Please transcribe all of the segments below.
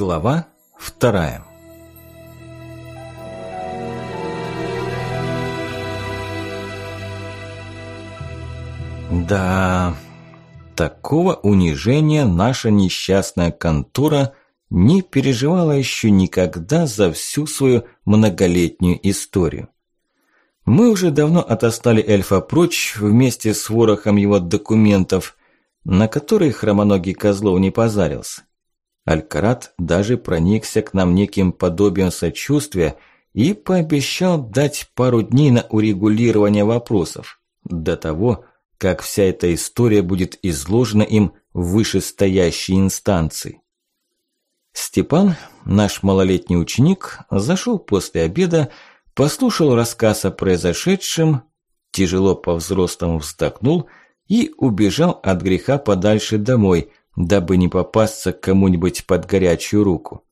Глава вторая Да, такого унижения наша несчастная контора не переживала еще никогда за всю свою многолетнюю историю. Мы уже давно отостали эльфа прочь вместе с ворохом его документов, на которые хромоногий Козлов не позарился. Алькарат даже проникся к нам неким подобием сочувствия и пообещал дать пару дней на урегулирование вопросов, до того, как вся эта история будет изложена им в вышестоящей инстанции. Степан, наш малолетний ученик, зашел после обеда, послушал рассказ о произошедшем, тяжело по-взрослому вздохнул и убежал от греха подальше домой, дабы не попасться кому-нибудь под горячую руку.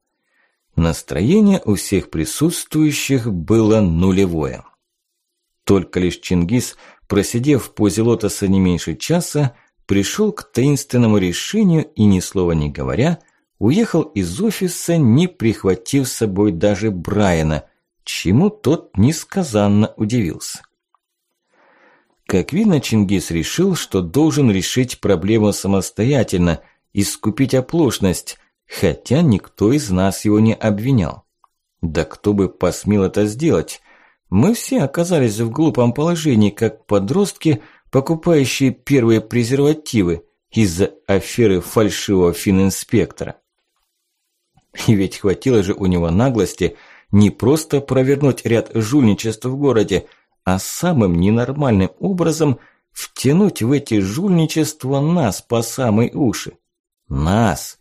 Настроение у всех присутствующих было нулевое. Только лишь Чингис просидев в позе лотоса не меньше часа, пришел к таинственному решению и, ни слова не говоря, уехал из офиса, не прихватив с собой даже Брайана, чему тот несказанно удивился. Как видно, Чингис решил, что должен решить проблему самостоятельно, искупить оплошность, хотя никто из нас его не обвинял. Да кто бы посмел это сделать? Мы все оказались в глупом положении, как подростки, покупающие первые презервативы из-за аферы фальшивого фининспектора. И ведь хватило же у него наглости не просто провернуть ряд жульничеств в городе, а самым ненормальным образом втянуть в эти жульничества нас по самой уши. Нас,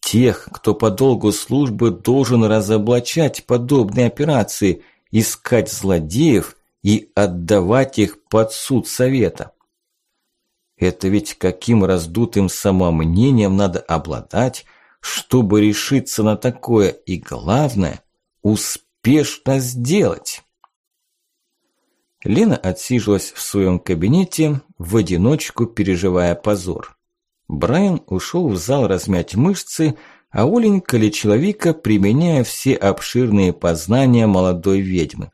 тех, кто по долгу службы должен разоблачать подобные операции – искать злодеев и отдавать их под суд совета. Это ведь каким раздутым самомнением надо обладать, чтобы решиться на такое и, главное, успешно сделать. Лена отсижилась в своем кабинете, в одиночку переживая позор. Брайан ушел в зал размять мышцы, а Оленька человека, применяя все обширные познания молодой ведьмы.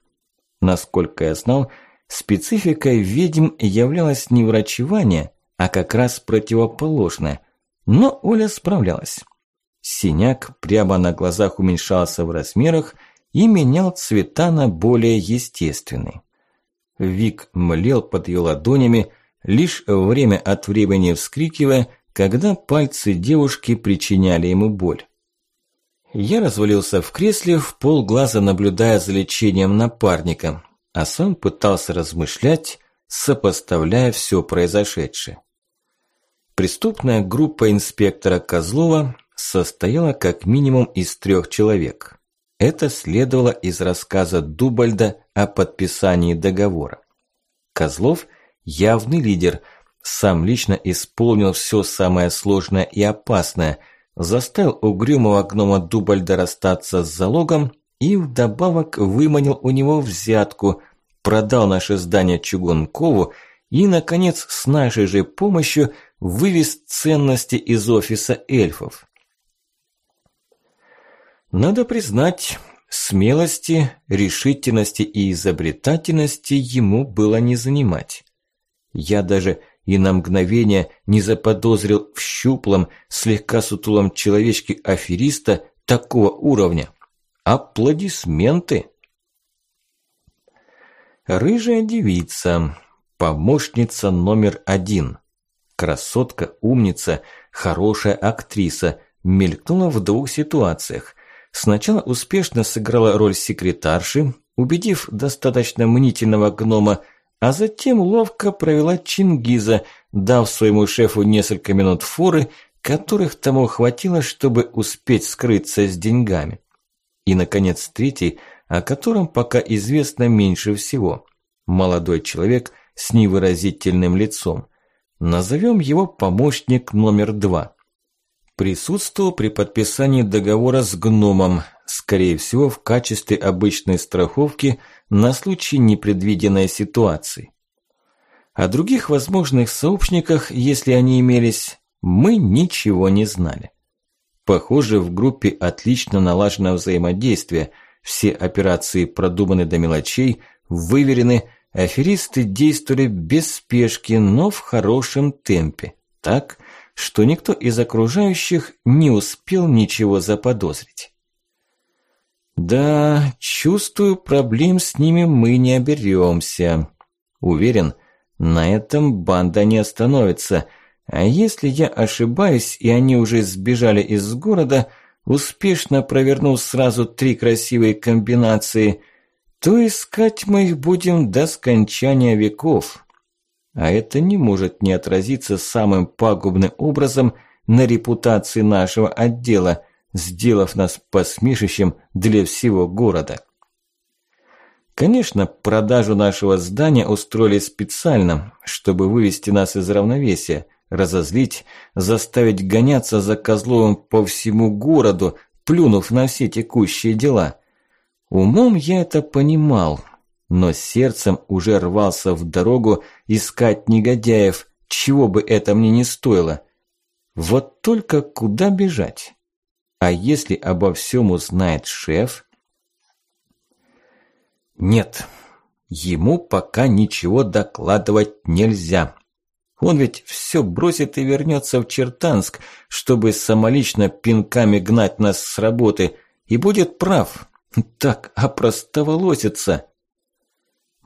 Насколько я знал, спецификой ведьм являлось не врачевание, а как раз противоположное. Но Оля справлялась. Синяк прямо на глазах уменьшался в размерах и менял цвета на более естественные. Вик млел под ее ладонями, лишь время от времени вскрикивая – когда пальцы девушки причиняли ему боль. Я развалился в кресле, в полглаза наблюдая за лечением напарника, а сам пытался размышлять, сопоставляя все произошедшее. Преступная группа инспектора Козлова состояла как минимум из трех человек. Это следовало из рассказа Дубальда о подписании договора. Козлов – явный лидер – сам лично исполнил все самое сложное и опасное, заставил угрюмого гнома Дубальда расстаться с залогом и вдобавок выманил у него взятку, продал наше здание Чугункову и, наконец, с нашей же помощью вывез ценности из офиса эльфов. Надо признать, смелости, решительности и изобретательности ему было не занимать. Я даже и на мгновение не заподозрил в щуплом, слегка сутулом человечке афериста такого уровня. Аплодисменты! Рыжая девица, помощница номер один. Красотка, умница, хорошая актриса, мелькнула в двух ситуациях. Сначала успешно сыграла роль секретарши, убедив достаточно мнительного гнома а затем ловко провела Чингиза, дав своему шефу несколько минут форы, которых тому хватило, чтобы успеть скрыться с деньгами. И, наконец, третий, о котором пока известно меньше всего. Молодой человек с невыразительным лицом. Назовем его помощник номер два. Присутствовал при подписании договора с гномом, скорее всего, в качестве обычной страховки на случай непредвиденной ситуации. О других возможных сообщниках, если они имелись, мы ничего не знали. Похоже, в группе отлично налажено взаимодействие, все операции продуманы до мелочей, выверены, аферисты действовали без спешки, но в хорошем темпе, так, что никто из окружающих не успел ничего заподозрить. Да, чувствую, проблем с ними мы не оберемся. Уверен, на этом банда не остановится – а если я ошибаюсь, и они уже сбежали из города, успешно провернув сразу три красивые комбинации, то искать мы их будем до скончания веков. А это не может не отразиться самым пагубным образом на репутации нашего отдела, сделав нас посмешищем для всего города. Конечно, продажу нашего здания устроили специально, чтобы вывести нас из равновесия – разозлить, заставить гоняться за Козловым по всему городу, плюнув на все текущие дела. Умом я это понимал, но сердцем уже рвался в дорогу искать негодяев, чего бы это мне не стоило. Вот только куда бежать? А если обо всем узнает шеф? Нет, ему пока ничего докладывать нельзя. Он ведь все бросит и вернется в Чертанск, чтобы самолично пинками гнать нас с работы, и будет прав. Так опростоволосится.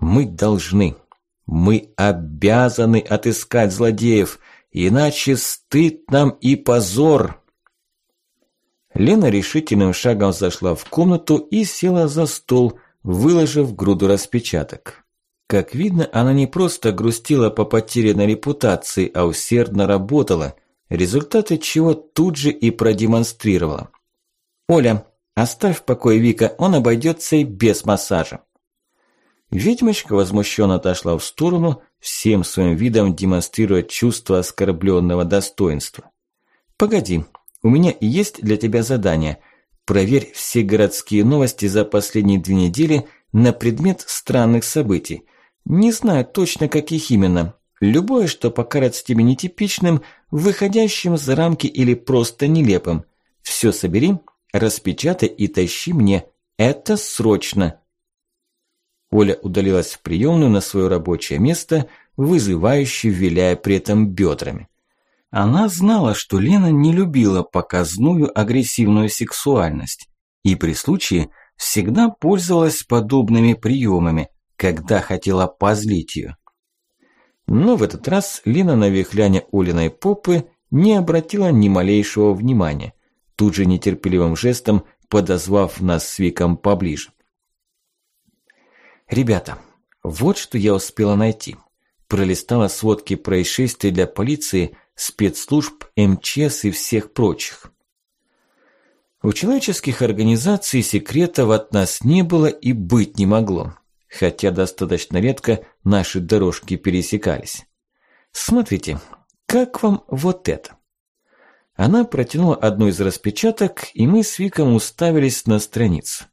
Мы должны, мы обязаны отыскать злодеев, иначе стыд нам и позор. Лена решительным шагом зашла в комнату и села за стол, выложив груду распечаток. Как видно, она не просто грустила по потерянной репутации, а усердно работала, результаты чего тут же и продемонстрировала. «Оля, оставь в покое Вика, он обойдется и без массажа». Ведьмочка возмущенно отошла в сторону, всем своим видом демонстрируя чувство оскорбленного достоинства. «Погоди, у меня есть для тебя задание. Проверь все городские новости за последние две недели на предмет странных событий. Не знаю точно, каких именно. Любое, что покажется тебе нетипичным, выходящим за рамки или просто нелепым. Все собери, распечатай и тащи мне. Это срочно. Оля удалилась в приемную на свое рабочее место, вызывающе виляя при этом бедрами. Она знала, что Лена не любила показную агрессивную сексуальность и при случае всегда пользовалась подобными приемами – когда хотела позлить ее. Но в этот раз Лина на вихляне Олиной попы не обратила ни малейшего внимания, тут же нетерпеливым жестом подозвав нас с Виком поближе. «Ребята, вот что я успела найти». Пролистала сводки происшествий для полиции, спецслужб, МЧС и всех прочих. У человеческих организаций секретов от нас не было и быть не могло хотя достаточно редко наши дорожки пересекались. Смотрите, как вам вот это? Она протянула одну из распечаток, и мы с Виком уставились на страницу.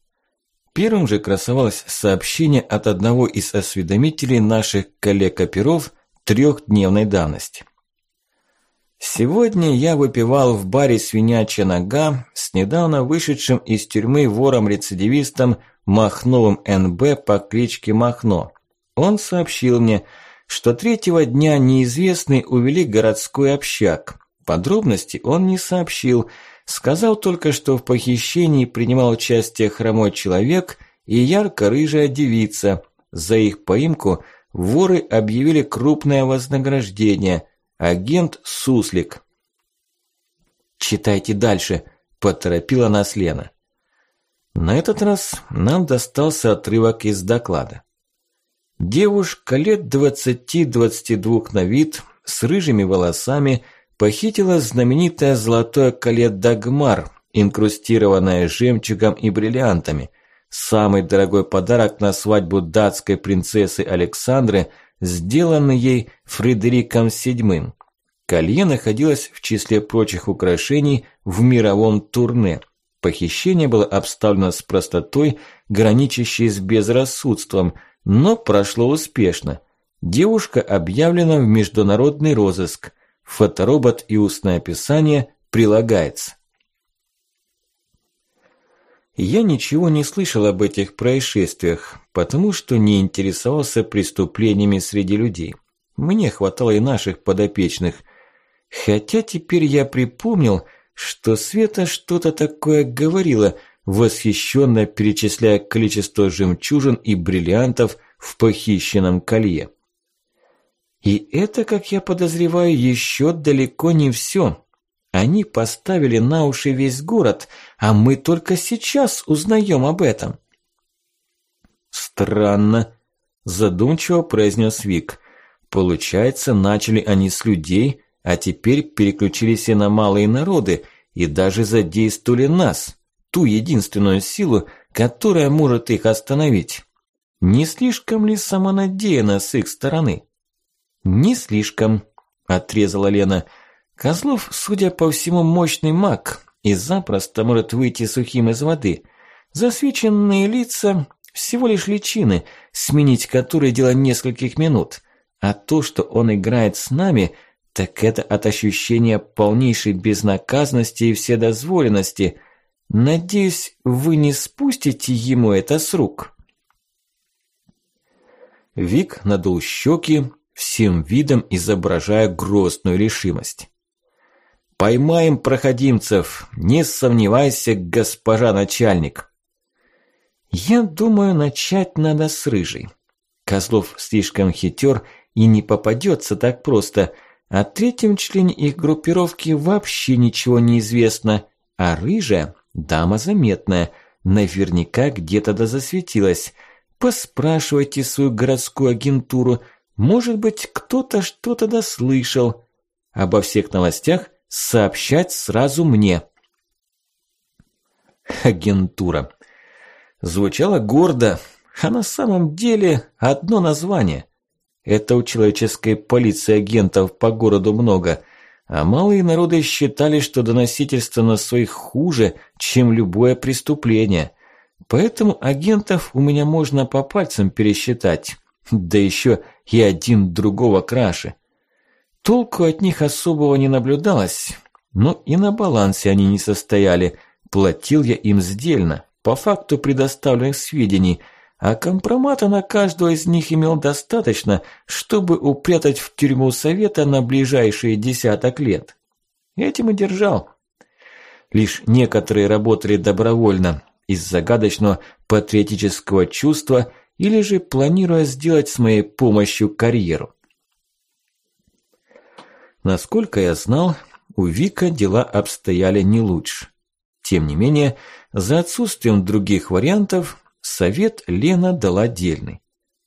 Первым же красовалось сообщение от одного из осведомителей наших коллег-оперов трехдневной давности. Сегодня я выпивал в баре «Свинячья нога» с недавно вышедшим из тюрьмы вором-рецидивистом Махновым НБ по кличке Махно. Он сообщил мне, что третьего дня неизвестный увели городской общак. Подробности он не сообщил, сказал только, что в похищении принимал участие хромой человек и ярко-рыжая девица. За их поимку воры объявили крупное вознаграждение. Агент Суслик. «Читайте дальше», – поторопила нас Лена. На этот раз нам достался отрывок из доклада. Девушка лет 20-22 на вид, с рыжими волосами, похитила знаменитое золотое коле Дагмар, инкрустированное жемчугом и бриллиантами, самый дорогой подарок на свадьбу датской принцессы Александры, сделанный ей Фредериком VII. Колье находилось в числе прочих украшений в мировом турне – Похищение было обставлено с простотой, граничащей с безрассудством, но прошло успешно. Девушка объявлена в международный розыск. Фоторобот и устное описание прилагается. Я ничего не слышал об этих происшествиях, потому что не интересовался преступлениями среди людей. Мне хватало и наших подопечных. Хотя теперь я припомнил, что Света что-то такое говорила, восхищенно перечисляя количество жемчужин и бриллиантов в похищенном колье. И это, как я подозреваю, еще далеко не все. Они поставили на уши весь город, а мы только сейчас узнаем об этом. Странно, задумчиво произнес Вик. Получается, начали они с людей, а теперь переключились и на малые народы, и даже задействовали нас, ту единственную силу, которая может их остановить. Не слишком ли самонадеянно с их стороны? Не слишком, отрезала Лена. Козлов, судя по всему, мощный маг и запросто может выйти сухим из воды. Засвеченные лица – всего лишь личины, сменить которые дело нескольких минут. А то, что он играет с нами, так это от ощущения полнейшей безнаказанности и вседозволенности. Надеюсь, вы не спустите ему это с рук. Вик надул щеки, всем видом изображая грозную решимость. «Поймаем проходимцев, не сомневайся, госпожа начальник!» «Я думаю, начать надо с рыжей. Козлов слишком хитер и не попадется так просто. О третьем члене их группировки вообще ничего не известно, а рыжая – дама заметная, наверняка где-то да засветилась. Поспрашивайте свою городскую агентуру, может быть, кто-то что-то дослышал. Обо всех новостях сообщать сразу мне. Агентура. Звучало гордо, а на самом деле одно название. Это у человеческой полиции агентов по городу много, а малые народы считали, что доносительство на своих хуже, чем любое преступление. Поэтому агентов у меня можно по пальцам пересчитать, да еще и один другого краше. Толку от них особого не наблюдалось, но и на балансе они не состояли, платил я им сдельно, по факту предоставленных сведений – а компромата на каждого из них имел достаточно, чтобы упрятать в тюрьму совета на ближайшие десяток лет. Этим и держал. Лишь некоторые работали добровольно, из загадочного патриотического чувства или же планируя сделать с моей помощью карьеру. Насколько я знал, у Вика дела обстояли не лучше. Тем не менее, за отсутствием других вариантов Совет Лена дала дельный.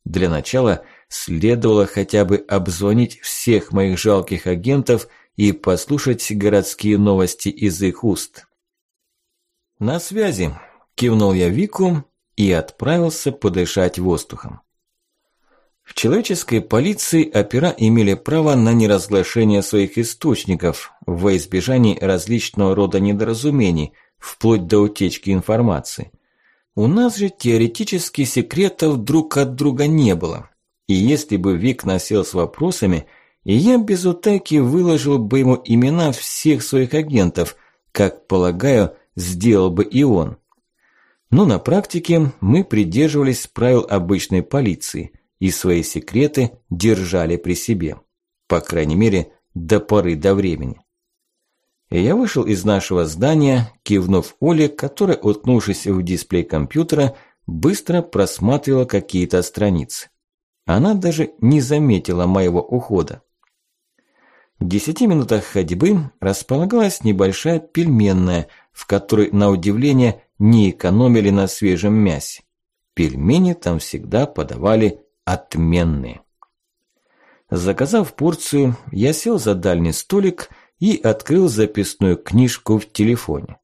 Для начала следовало хотя бы обзвонить всех моих жалких агентов и послушать городские новости из их уст. «На связи», – кивнул я Вику и отправился подышать воздухом. В человеческой полиции опера имели право на неразглашение своих источников во избежание различного рода недоразумений, вплоть до утечки информации. У нас же теоретически секретов друг от друга не было. И если бы Вик носил с вопросами, я без утайки выложил бы ему имена всех своих агентов, как, полагаю, сделал бы и он. Но на практике мы придерживались правил обычной полиции и свои секреты держали при себе. По крайней мере, до поры до времени. Я вышел из нашего здания, кивнув Оле, которая, уткнувшись в дисплей компьютера, быстро просматривала какие-то страницы. Она даже не заметила моего ухода. В десяти минутах ходьбы располагалась небольшая пельменная, в которой, на удивление, не экономили на свежем мясе. Пельмени там всегда подавали отменные. Заказав порцию, я сел за дальний столик – и открыл записную книжку в телефоне.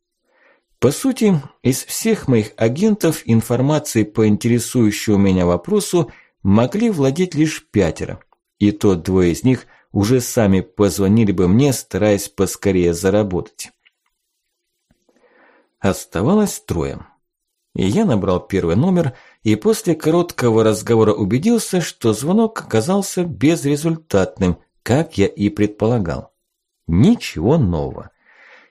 По сути, из всех моих агентов информацией по интересующему меня вопросу могли владеть лишь пятеро, и то двое из них уже сами позвонили бы мне, стараясь поскорее заработать. Оставалось трое. И я набрал первый номер и после короткого разговора убедился, что звонок оказался безрезультатным, как я и предполагал. Ничего нового.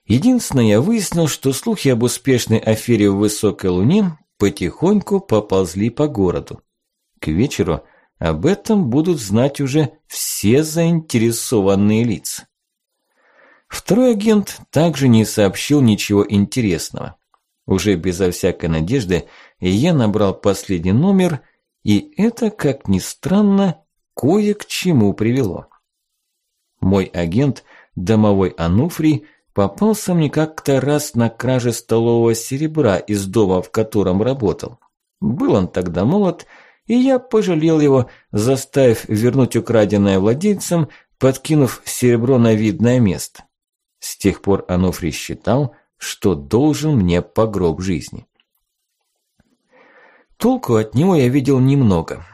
Единственное, я выяснил, что слухи об успешной афере в Высокой Луне потихоньку поползли по городу. К вечеру об этом будут знать уже все заинтересованные лица. Второй агент также не сообщил ничего интересного. Уже безо всякой надежды я набрал последний номер, и это, как ни странно, кое к чему привело. Мой агент, домовой Ануфрий, попался мне как-то раз на краже столового серебра из дома, в котором работал. Был он тогда молод, и я пожалел его, заставив вернуть украденное владельцам, подкинув серебро на видное место. С тех пор Ануфрий считал, что должен мне по гроб жизни. Толку от него я видел немного.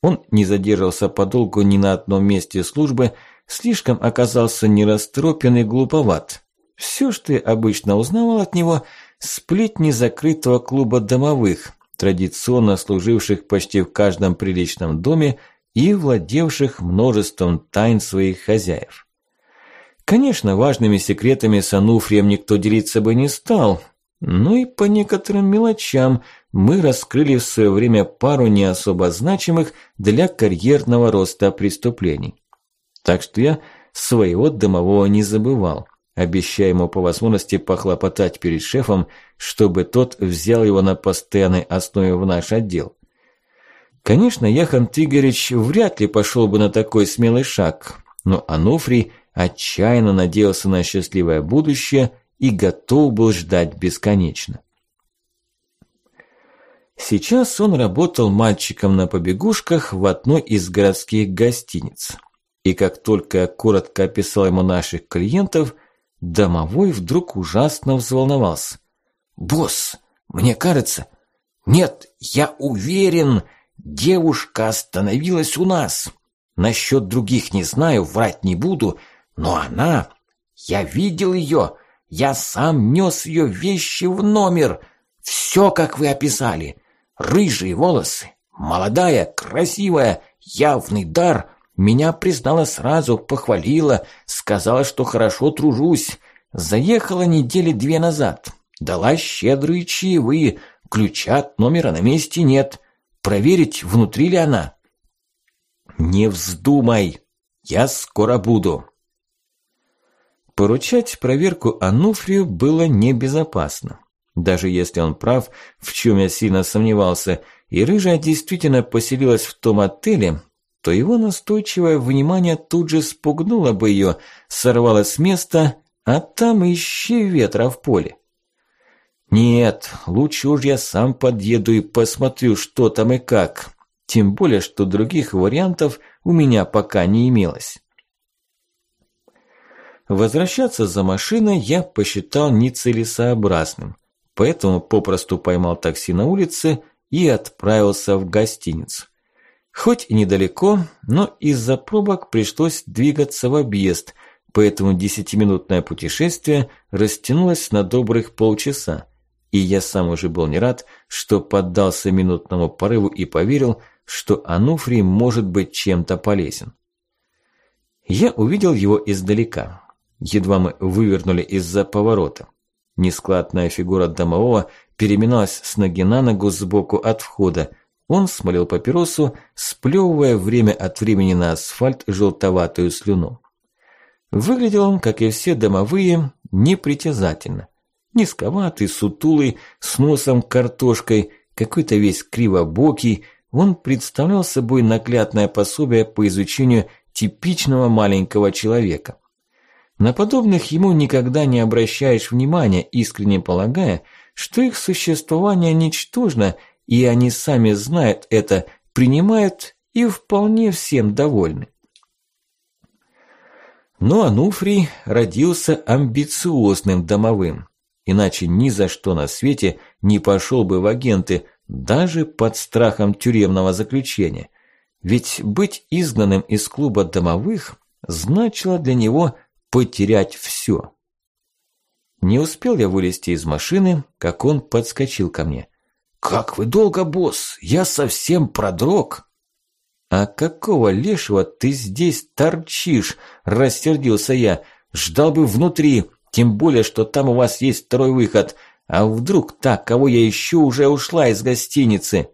Он не задерживался подолгу ни на одном месте службы, слишком оказался нерасторопен и глуповат. Все, что я обычно узнавал от него, сплетни закрытого клуба домовых, традиционно служивших почти в каждом приличном доме и владевших множеством тайн своих хозяев. Конечно, важными секретами с Ануфрием никто делиться бы не стал, но и по некоторым мелочам мы раскрыли в свое время пару не особо значимых для карьерного роста преступлений. Так что я своего домового не забывал, обещая ему по возможности похлопотать перед шефом, чтобы тот взял его на постоянной основе в наш отдел. Конечно, Яхан Игоревич вряд ли пошел бы на такой смелый шаг, но Ануфрий – отчаянно надеялся на счастливое будущее и готов был ждать бесконечно. Сейчас он работал мальчиком на побегушках в одной из городских гостиниц. И как только я коротко описал ему наших клиентов, домовой вдруг ужасно взволновался. «Босс, мне кажется...» «Нет, я уверен, девушка остановилась у нас. Насчет других не знаю, врать не буду, но она... Я видел ее. Я сам нес ее вещи в номер. Все, как вы описали. Рыжие волосы, молодая, красивая, явный дар. Меня признала сразу, похвалила, сказала, что хорошо тружусь. Заехала недели две назад. Дала щедрые чаевые. Ключа от номера на месте нет. Проверить, внутри ли она. Не вздумай. Я скоро буду. Поручать проверку Ануфрию было небезопасно. Даже если он прав, в чем я сильно сомневался, и Рыжая действительно поселилась в том отеле, то его настойчивое внимание тут же спугнуло бы ее, сорвало с места, а там ищи ветра в поле. Нет, лучше уж я сам подъеду и посмотрю, что там и как. Тем более, что других вариантов у меня пока не имелось. Возвращаться за машиной я посчитал нецелесообразным, поэтому попросту поймал такси на улице и отправился в гостиницу. Хоть и недалеко, но из-за пробок пришлось двигаться в объезд, поэтому десятиминутное путешествие растянулось на добрых полчаса, и я сам уже был не рад, что поддался минутному порыву и поверил, что Ануфрий может быть чем-то полезен. Я увидел его издалека. Едва мы вывернули из-за поворота. Нескладная фигура домового переминалась с ноги на ногу сбоку от входа. Он смолил папиросу, сплёвывая время от времени на асфальт желтоватую слюну. Выглядел он, как и все домовые, непритязательно. Низковатый, сутулый, с носом картошкой, какой-то весь кривобокий, он представлял собой наглядное пособие по изучению типичного маленького человека – на подобных ему никогда не обращаешь внимания, искренне полагая, что их существование ничтожно, и они сами знают это, принимают и вполне всем довольны. Но Ануфрий родился амбициозным домовым, иначе ни за что на свете не пошел бы в агенты, даже под страхом тюремного заключения. Ведь быть изгнанным из клуба домовых значило для него потерять все. Не успел я вылезти из машины, как он подскочил ко мне. «Как вы долго, босс? Я совсем продрог!» «А какого лешего ты здесь торчишь?» – рассердился я. «Ждал бы внутри, Тем более, что там у вас есть второй выход. А вдруг та, кого я ищу, уже ушла из гостиницы?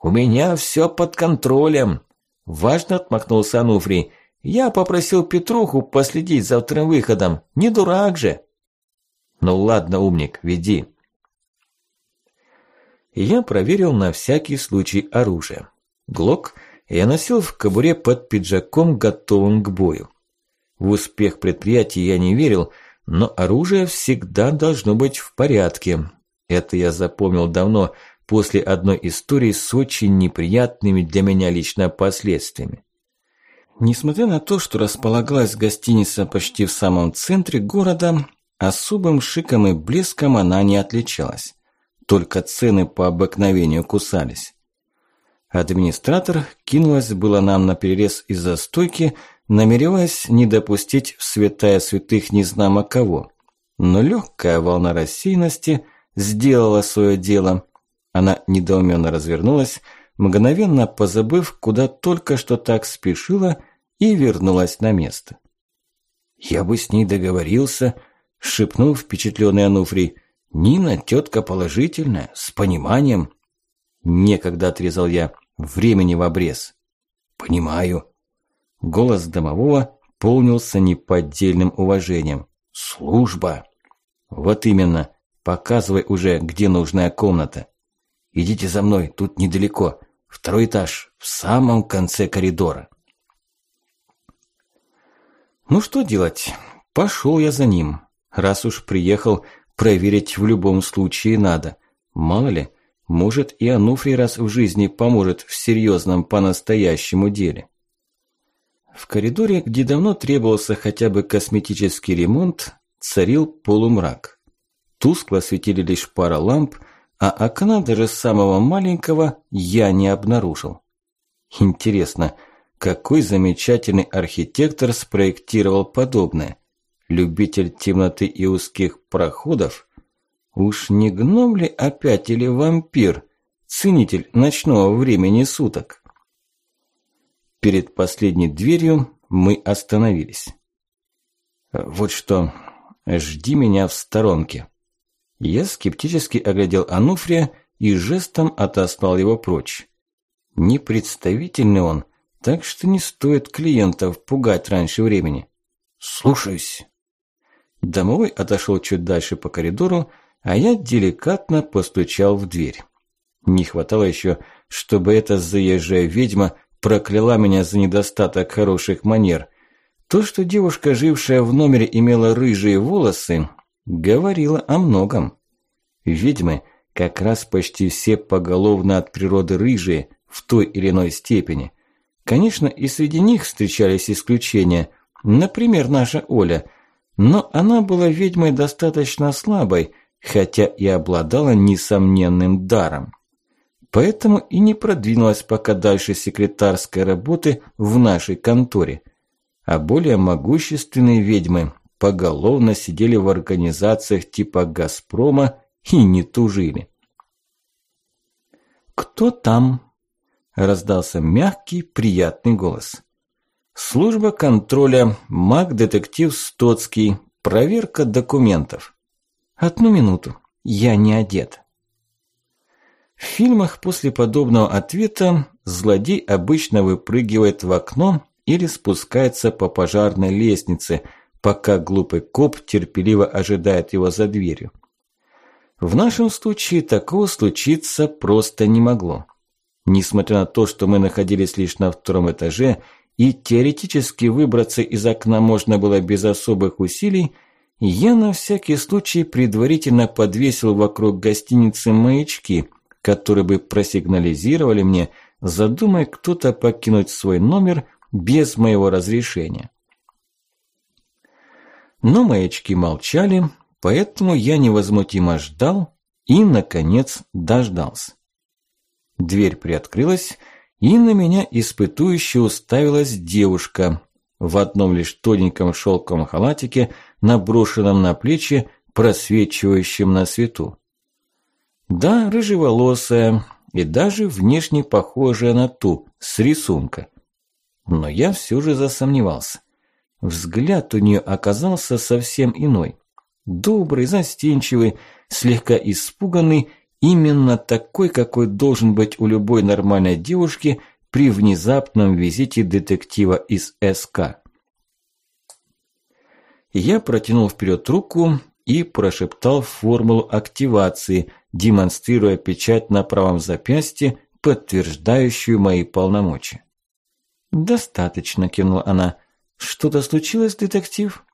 У меня все под контролем. Важно отмахнулся Ануфрий. Я попросил Петруху последить за вторым выходом. Не дурак же. Ну ладно, умник, веди. Я проверил на всякий случай оружие. Глок я носил в кобуре под пиджаком, готовым к бою. В успех предприятия я не верил, но оружие всегда должно быть в порядке. Это я запомнил давно, после одной истории с очень неприятными для меня лично последствиями. Несмотря на то, что располагалась гостиница почти в самом центре города, особым шиком и блеском она не отличалась. Только цены по обыкновению кусались. Администратор кинулась было нам на перерез из-за стойки, намереваясь не допустить в святая святых незнамо кого. Но легкая волна рассеянности сделала свое дело. Она недоуменно развернулась, мгновенно позабыв, куда только что так спешила, и вернулась на место. «Я бы с ней договорился», – шепнул впечатленный Ануфрий. «Нина тетка положительная, с пониманием». «Некогда», – отрезал я, – «времени в обрез». «Понимаю», Голос домового полнился неподдельным уважением. «Служба!» «Вот именно. Показывай уже, где нужная комната. Идите за мной, тут недалеко. Второй этаж, в самом конце коридора». Ну что делать? Пошел я за ним. Раз уж приехал, проверить в любом случае надо. Мало ли, может и Ануфрий раз в жизни поможет в серьезном по-настоящему деле. В коридоре, где давно требовался хотя бы косметический ремонт, царил полумрак. Тускло светили лишь пара ламп, а окна даже самого маленького я не обнаружил. Интересно, какой замечательный архитектор спроектировал подобное? Любитель темноты и узких проходов? Уж не гном ли опять или вампир, ценитель ночного времени суток? Перед последней дверью мы остановились. Вот что, жди меня в сторонке. Я скептически оглядел Ануфрия и жестом отослал его прочь. Непредставительный он, так что не стоит клиентов пугать раньше времени. Слушаюсь. Домовой отошел чуть дальше по коридору, а я деликатно постучал в дверь. Не хватало еще, чтобы эта заезжая ведьма прокляла меня за недостаток хороших манер. То, что девушка, жившая в номере, имела рыжие волосы, говорило о многом. Ведьмы как раз почти все поголовно от природы рыжие в той или иной степени. Конечно, и среди них встречались исключения, например, наша Оля, но она была ведьмой достаточно слабой, хотя и обладала несомненным даром поэтому и не продвинулась пока дальше секретарской работы в нашей конторе. А более могущественные ведьмы поголовно сидели в организациях типа «Газпрома» и не тужили. «Кто там?» – раздался мягкий, приятный голос. «Служба контроля, маг-детектив Стоцкий, проверка документов». «Одну минуту, я не одет». В фильмах после подобного ответа злодей обычно выпрыгивает в окно или спускается по пожарной лестнице, пока глупый коп терпеливо ожидает его за дверью. В нашем случае такого случиться просто не могло. Несмотря на то, что мы находились лишь на втором этаже, и теоретически выбраться из окна можно было без особых усилий, я на всякий случай предварительно подвесил вокруг гостиницы маячки, которые бы просигнализировали мне, задумай кто-то покинуть свой номер без моего разрешения. Но маячки молчали, поэтому я невозмутимо ждал и, наконец, дождался. Дверь приоткрылась, и на меня испытующе уставилась девушка в одном лишь тоненьком шелковом халатике, наброшенном на плечи, просвечивающем на свету. Да, рыжеволосая и даже внешне похожая на ту, с рисунка. Но я все же засомневался. Взгляд у нее оказался совсем иной. Добрый, застенчивый, слегка испуганный, именно такой, какой должен быть у любой нормальной девушки при внезапном визите детектива из СК. Я протянул вперед руку и прошептал формулу активации, демонстрируя печать на правом запястье, подтверждающую мои полномочия. «Достаточно», – кивнула она. «Что-то случилось, детектив?»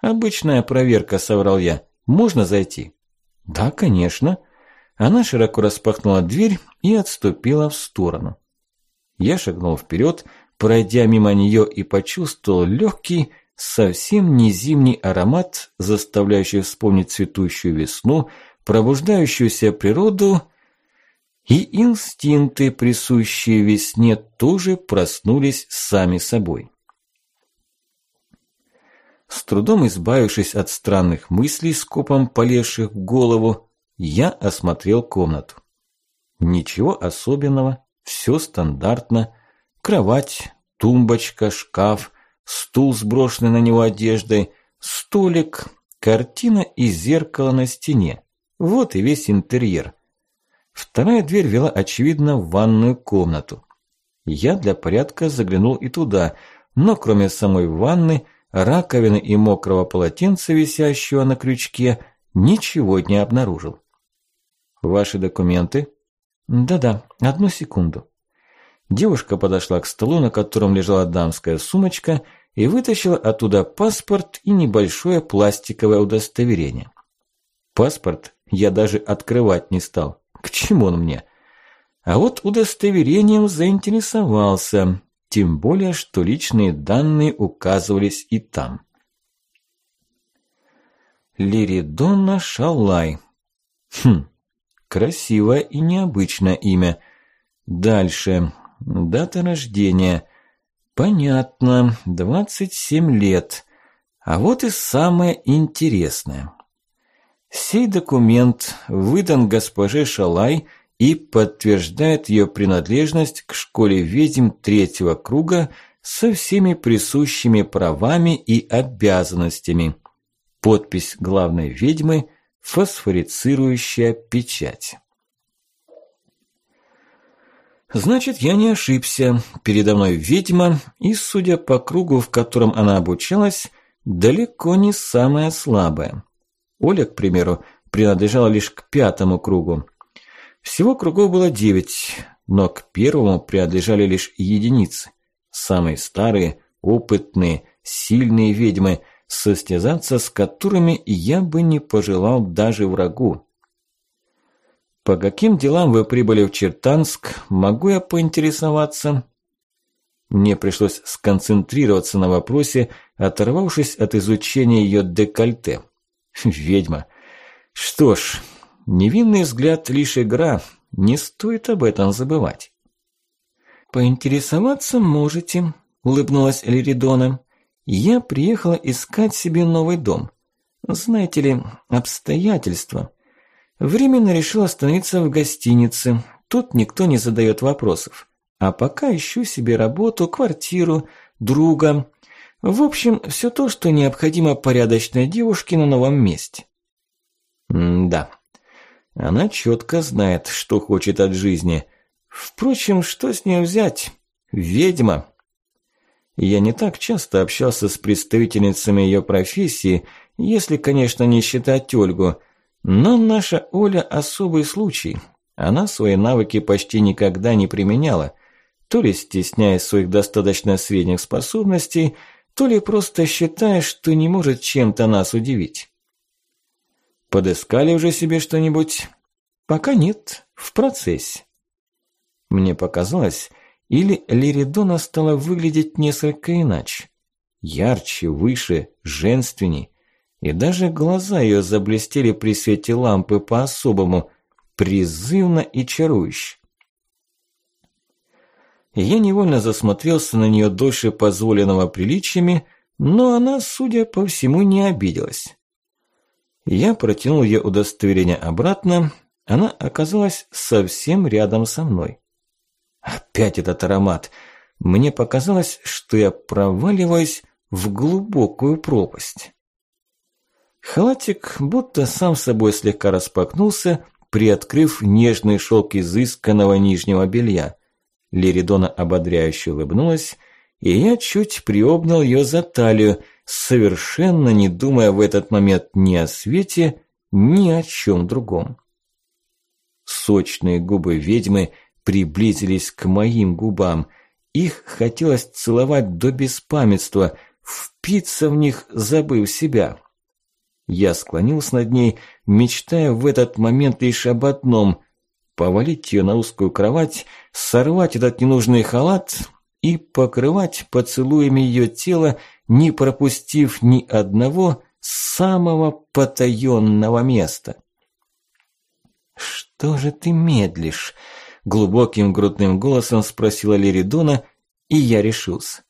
«Обычная проверка», – соврал я. «Можно зайти?» «Да, конечно». Она широко распахнула дверь и отступила в сторону. Я шагнул вперед, пройдя мимо нее и почувствовал легкий, совсем не зимний аромат, заставляющий вспомнить цветущую весну, пробуждающуюся природу, и инстинкты, присущие весне, тоже проснулись сами собой. С трудом избавившись от странных мыслей, скопом полезших в голову, я осмотрел комнату. Ничего особенного, все стандартно. Кровать, тумбочка, шкаф, стул с брошенной на него одеждой, столик, картина и зеркало на стене. Вот и весь интерьер. Вторая дверь вела, очевидно, в ванную комнату. Я для порядка заглянул и туда, но кроме самой ванны, раковины и мокрого полотенца, висящего на крючке, ничего не обнаружил. «Ваши документы?» «Да-да, одну секунду». Девушка подошла к столу, на котором лежала дамская сумочка, и вытащила оттуда паспорт и небольшое пластиковое удостоверение. Паспорт я даже открывать не стал. К чему он мне? А вот удостоверением заинтересовался, тем более, что личные данные указывались и там. Лиридонна Шалай. Хм, красивое и необычное имя. Дальше. Дата рождения. Понятно, 27 лет. А вот и самое интересное. Сей документ выдан госпоже Шалай и подтверждает ее принадлежность к школе ведьм третьего круга со всеми присущими правами и обязанностями. Подпись главной ведьмы – фосфорицирующая печать. Значит, я не ошибся. Передо мной ведьма, и, судя по кругу, в котором она обучалась, далеко не самая слабая. Оля, к примеру, принадлежала лишь к пятому кругу. Всего кругов было девять, но к первому принадлежали лишь единицы. Самые старые, опытные, сильные ведьмы, состязаться с которыми я бы не пожелал даже врагу. «По каким делам вы прибыли в Чертанск? Могу я поинтересоваться?» Мне пришлось сконцентрироваться на вопросе, оторвавшись от изучения ее декольте. Ведьма. Что ж, невинный взгляд лишь игра, не стоит об этом забывать. Поинтересоваться можете, улыбнулась Лиридона. Я приехала искать себе новый дом. Знаете ли, обстоятельства. Временно решила остановиться в гостинице. Тут никто не задает вопросов. А пока ищу себе работу, квартиру, друга. В общем, все то, что необходимо порядочной девушке на новом месте. М да, она четко знает, что хочет от жизни. Впрочем, что с ней взять? Ведьма. Я не так часто общался с представительницами ее профессии, если, конечно, не считать Ольгу. Но наша Оля особый случай. Она свои навыки почти никогда не применяла, то ли стесняясь своих достаточно средних способностей, то ли просто считая, что не может чем-то нас удивить. Подыскали уже себе что-нибудь? Пока нет, в процессе. Мне показалось, или Лиридона стала выглядеть несколько иначе. Ярче, выше, женственней. И даже глаза ее заблестели при свете лампы по-особому, призывно и чарующе. Я невольно засмотрелся на нее дольше позволенного приличиями, но она, судя по всему, не обиделась. Я протянул ей удостоверение обратно, она оказалась совсем рядом со мной. Опять этот аромат. Мне показалось, что я проваливаюсь в глубокую пропасть. Халатик будто сам собой слегка распахнулся, приоткрыв нежный шелк изысканного нижнего белья. Лиридона ободряюще улыбнулась, и я чуть приобнял ее за талию, совершенно не думая в этот момент ни о свете, ни о чем другом. Сочные губы ведьмы приблизились к моим губам. Их хотелось целовать до беспамятства, впиться в них, забыв себя. Я склонился над ней, мечтая в этот момент лишь об одном – повалить ее на узкую кровать, сорвать этот ненужный халат и покрывать поцелуями ее тело, не пропустив ни одного самого потаенного места. «Что же ты медлишь?» – глубоким грудным голосом спросила Лиридона, и я решился.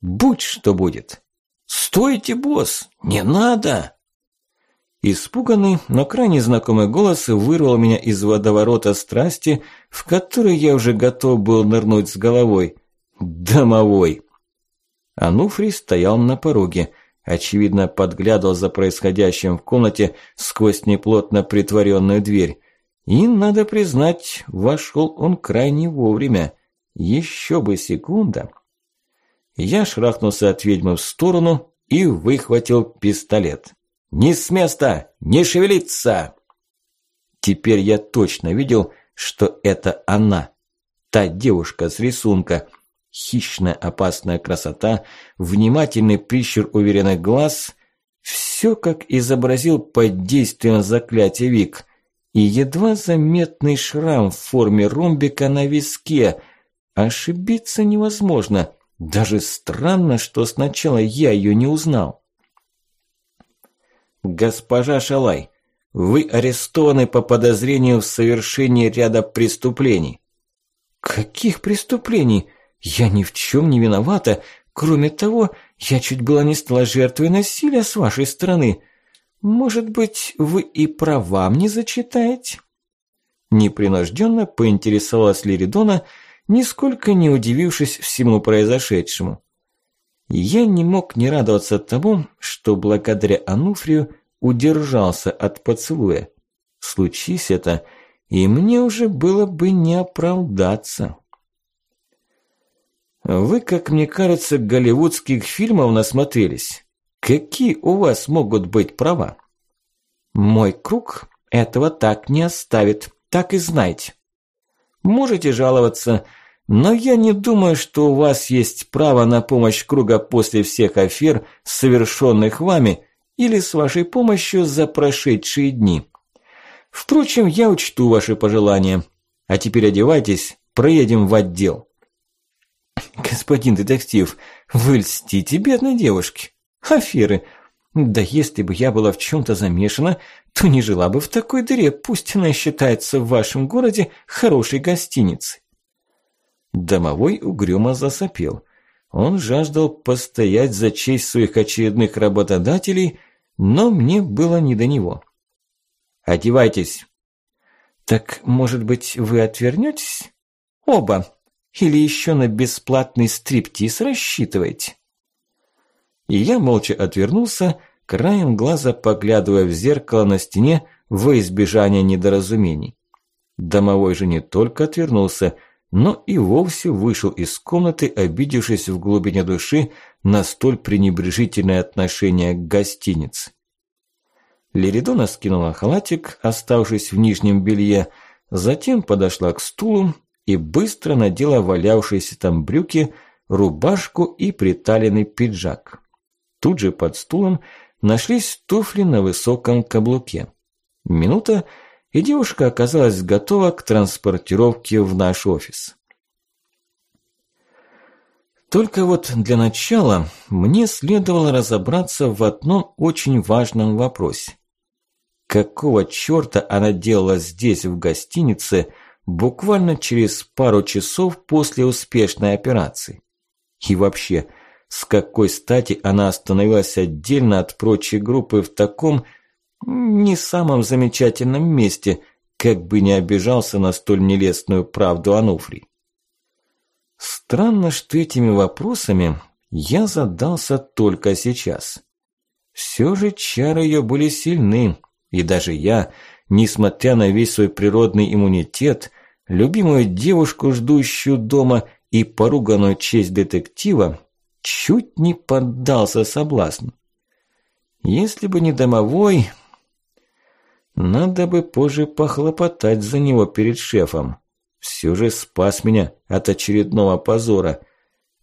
«Будь что будет!» «Стойте, босс! Не надо!» Испуганный, но крайне знакомый голос вырвал меня из водоворота страсти, в который я уже готов был нырнуть с головой. Домовой! Ануфрий стоял на пороге, очевидно подглядывал за происходящим в комнате сквозь неплотно притворенную дверь. И, надо признать, вошел он крайне вовремя. Еще бы секунда. Я шрахнулся от ведьмы в сторону и выхватил пистолет. «Не с места! Не шевелиться!» Теперь я точно видел, что это она. Та девушка с рисунка. Хищная опасная красота, внимательный прищур уверенных глаз. Все как изобразил под действием заклятия Вик. И едва заметный шрам в форме ромбика на виске. Ошибиться невозможно. Даже странно, что сначала я ее не узнал. «Госпожа Шалай, вы арестованы по подозрению в совершении ряда преступлений». «Каких преступлений? Я ни в чем не виновата. Кроме того, я чуть было не стала жертвой насилия с вашей стороны. Может быть, вы и права мне зачитаете?» Непринужденно поинтересовалась Лиридона, нисколько не удивившись всему произошедшему. Я не мог не радоваться тому, что благодаря Ануфрию удержался от поцелуя. Случись это, и мне уже было бы не оправдаться. Вы, как мне кажется, голливудских фильмов насмотрелись. Какие у вас могут быть права? Мой круг этого так не оставит, так и знайте. Можете жаловаться, но я не думаю, что у вас есть право на помощь круга после всех афер, совершенных вами, или с вашей помощью за прошедшие дни. Впрочем, я учту ваши пожелания. А теперь одевайтесь, проедем в отдел. Господин детектив, вы льстите бедной девушке. Аферы. Да если бы я была в чем-то замешана, то не жила бы в такой дыре, пусть она считается в вашем городе хорошей гостиницей. Домовой угрюмо засопел. Он жаждал постоять за честь своих очередных работодателей, но мне было не до него. «Одевайтесь». «Так, может быть, вы отвернетесь? Оба. Или еще на бесплатный стриптиз рассчитываете?» И я молча отвернулся, краем глаза поглядывая в зеркало на стене во избежание недоразумений. Домовой же не только отвернулся, но и вовсе вышел из комнаты, обидевшись в глубине души на столь пренебрежительное отношение к гостинице. Леридона скинула халатик, оставшись в нижнем белье, затем подошла к стулу и быстро надела валявшиеся там брюки, рубашку и приталенный пиджак. Тут же под стулом нашлись туфли на высоком каблуке. Минута – и девушка оказалась готова к транспортировке в наш офис. Только вот для начала мне следовало разобраться в одном очень важном вопросе. Какого чёрта она делала здесь, в гостинице, буквально через пару часов после успешной операции? И вообще, с какой стати она остановилась отдельно от прочей группы в таком не самом замечательном месте, как бы не обижался на столь нелестную правду Ануфрий. Странно, что этими вопросами я задался только сейчас. Все же чары ее были сильны, и даже я, несмотря на весь свой природный иммунитет, любимую девушку, ждущую дома, и поруганную честь детектива, чуть не поддался соблазну. Если бы не домовой, надо бы позже похлопотать за него перед шефом. Все же спас меня от очередного позора.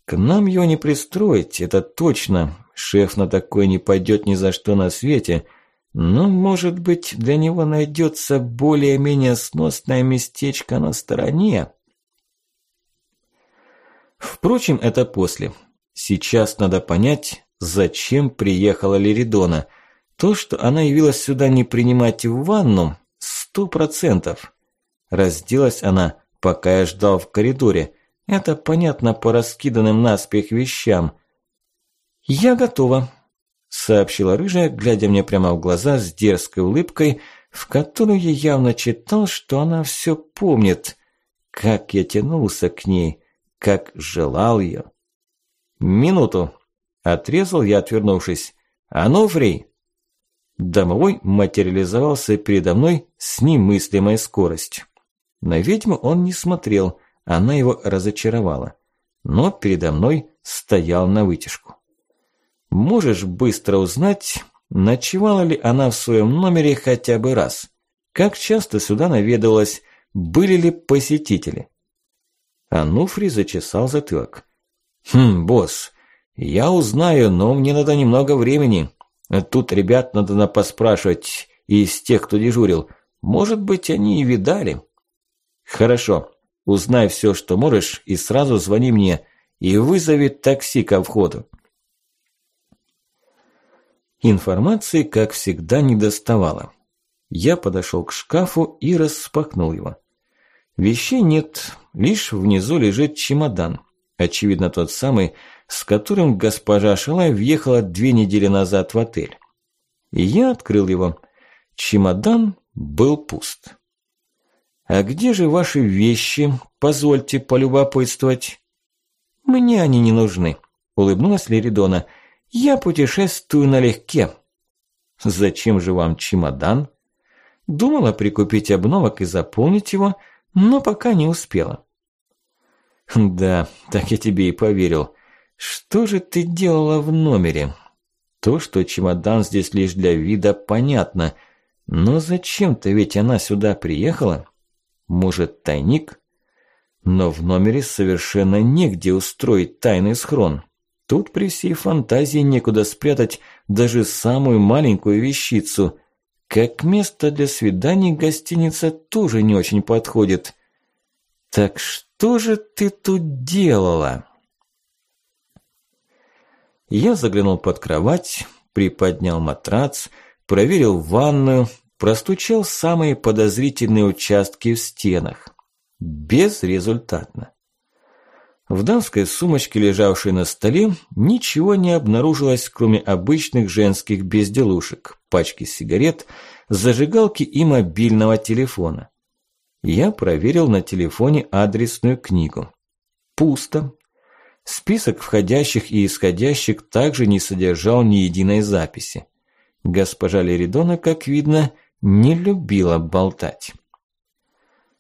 К нам его не пристроить, это точно. Шеф на такое не пойдет ни за что на свете. Но, может быть, для него найдется более-менее сносное местечко на стороне. Впрочем, это после. Сейчас надо понять, зачем приехала Леридона. То, что она явилась сюда не принимать в ванну, сто процентов. Разделась она пока я ждал в коридоре. Это понятно по раскиданным наспех вещам. «Я готова», – сообщила рыжая, глядя мне прямо в глаза с дерзкой улыбкой, в которую я явно читал, что она все помнит. Как я тянулся к ней, как желал ее. «Минуту», – отрезал я, отвернувшись. «Ануфрий!» Домовой материализовался передо мной с немыслимой скоростью. На ведьму он не смотрел, она его разочаровала. Но передо мной стоял на вытяжку. Можешь быстро узнать, ночевала ли она в своем номере хотя бы раз? Как часто сюда наведывалась? Были ли посетители? Ануфрий зачесал затылок. «Хм, босс, я узнаю, но мне надо немного времени. Тут ребят надо поспрашивать из тех, кто дежурил. Может быть, они и видали». Хорошо. Узнай все, что можешь, и сразу звони мне. И вызови такси ко входу. Информации, как всегда, не доставало. Я подошел к шкафу и распахнул его. Вещей нет, лишь внизу лежит чемодан. Очевидно, тот самый, с которым госпожа Шалай въехала две недели назад в отель. И я открыл его. Чемодан был пуст. «А где же ваши вещи? Позвольте полюбопытствовать». «Мне они не нужны», – улыбнулась Леридона. «Я путешествую налегке». «Зачем же вам чемодан?» Думала прикупить обновок и заполнить его, но пока не успела. «Да, так я тебе и поверил. Что же ты делала в номере?» То, что чемодан здесь лишь для вида, понятно. Но зачем-то ведь она сюда приехала. Может, тайник? Но в номере совершенно негде устроить тайный схрон. Тут при всей фантазии некуда спрятать даже самую маленькую вещицу. Как место для свиданий гостиница тоже не очень подходит. Так что же ты тут делала? Я заглянул под кровать, приподнял матрац, проверил ванную, Простучал самые подозрительные участки в стенах. Безрезультатно. В дамской сумочке, лежавшей на столе, ничего не обнаружилось, кроме обычных женских безделушек, пачки сигарет, зажигалки и мобильного телефона. Я проверил на телефоне адресную книгу. Пусто. Список входящих и исходящих также не содержал ни единой записи. Госпожа Леридона, как видно, не любила болтать.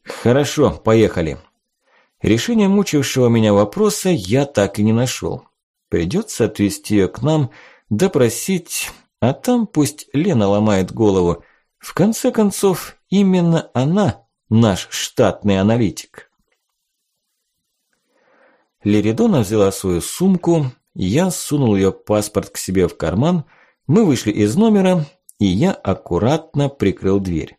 Хорошо, поехали. Решение мучившего меня вопроса я так и не нашел. Придется отвезти ее к нам, допросить, а там пусть Лена ломает голову. В конце концов, именно она наш штатный аналитик. Леридона взяла свою сумку, я сунул ее паспорт к себе в карман, мы вышли из номера, и я аккуратно прикрыл дверь.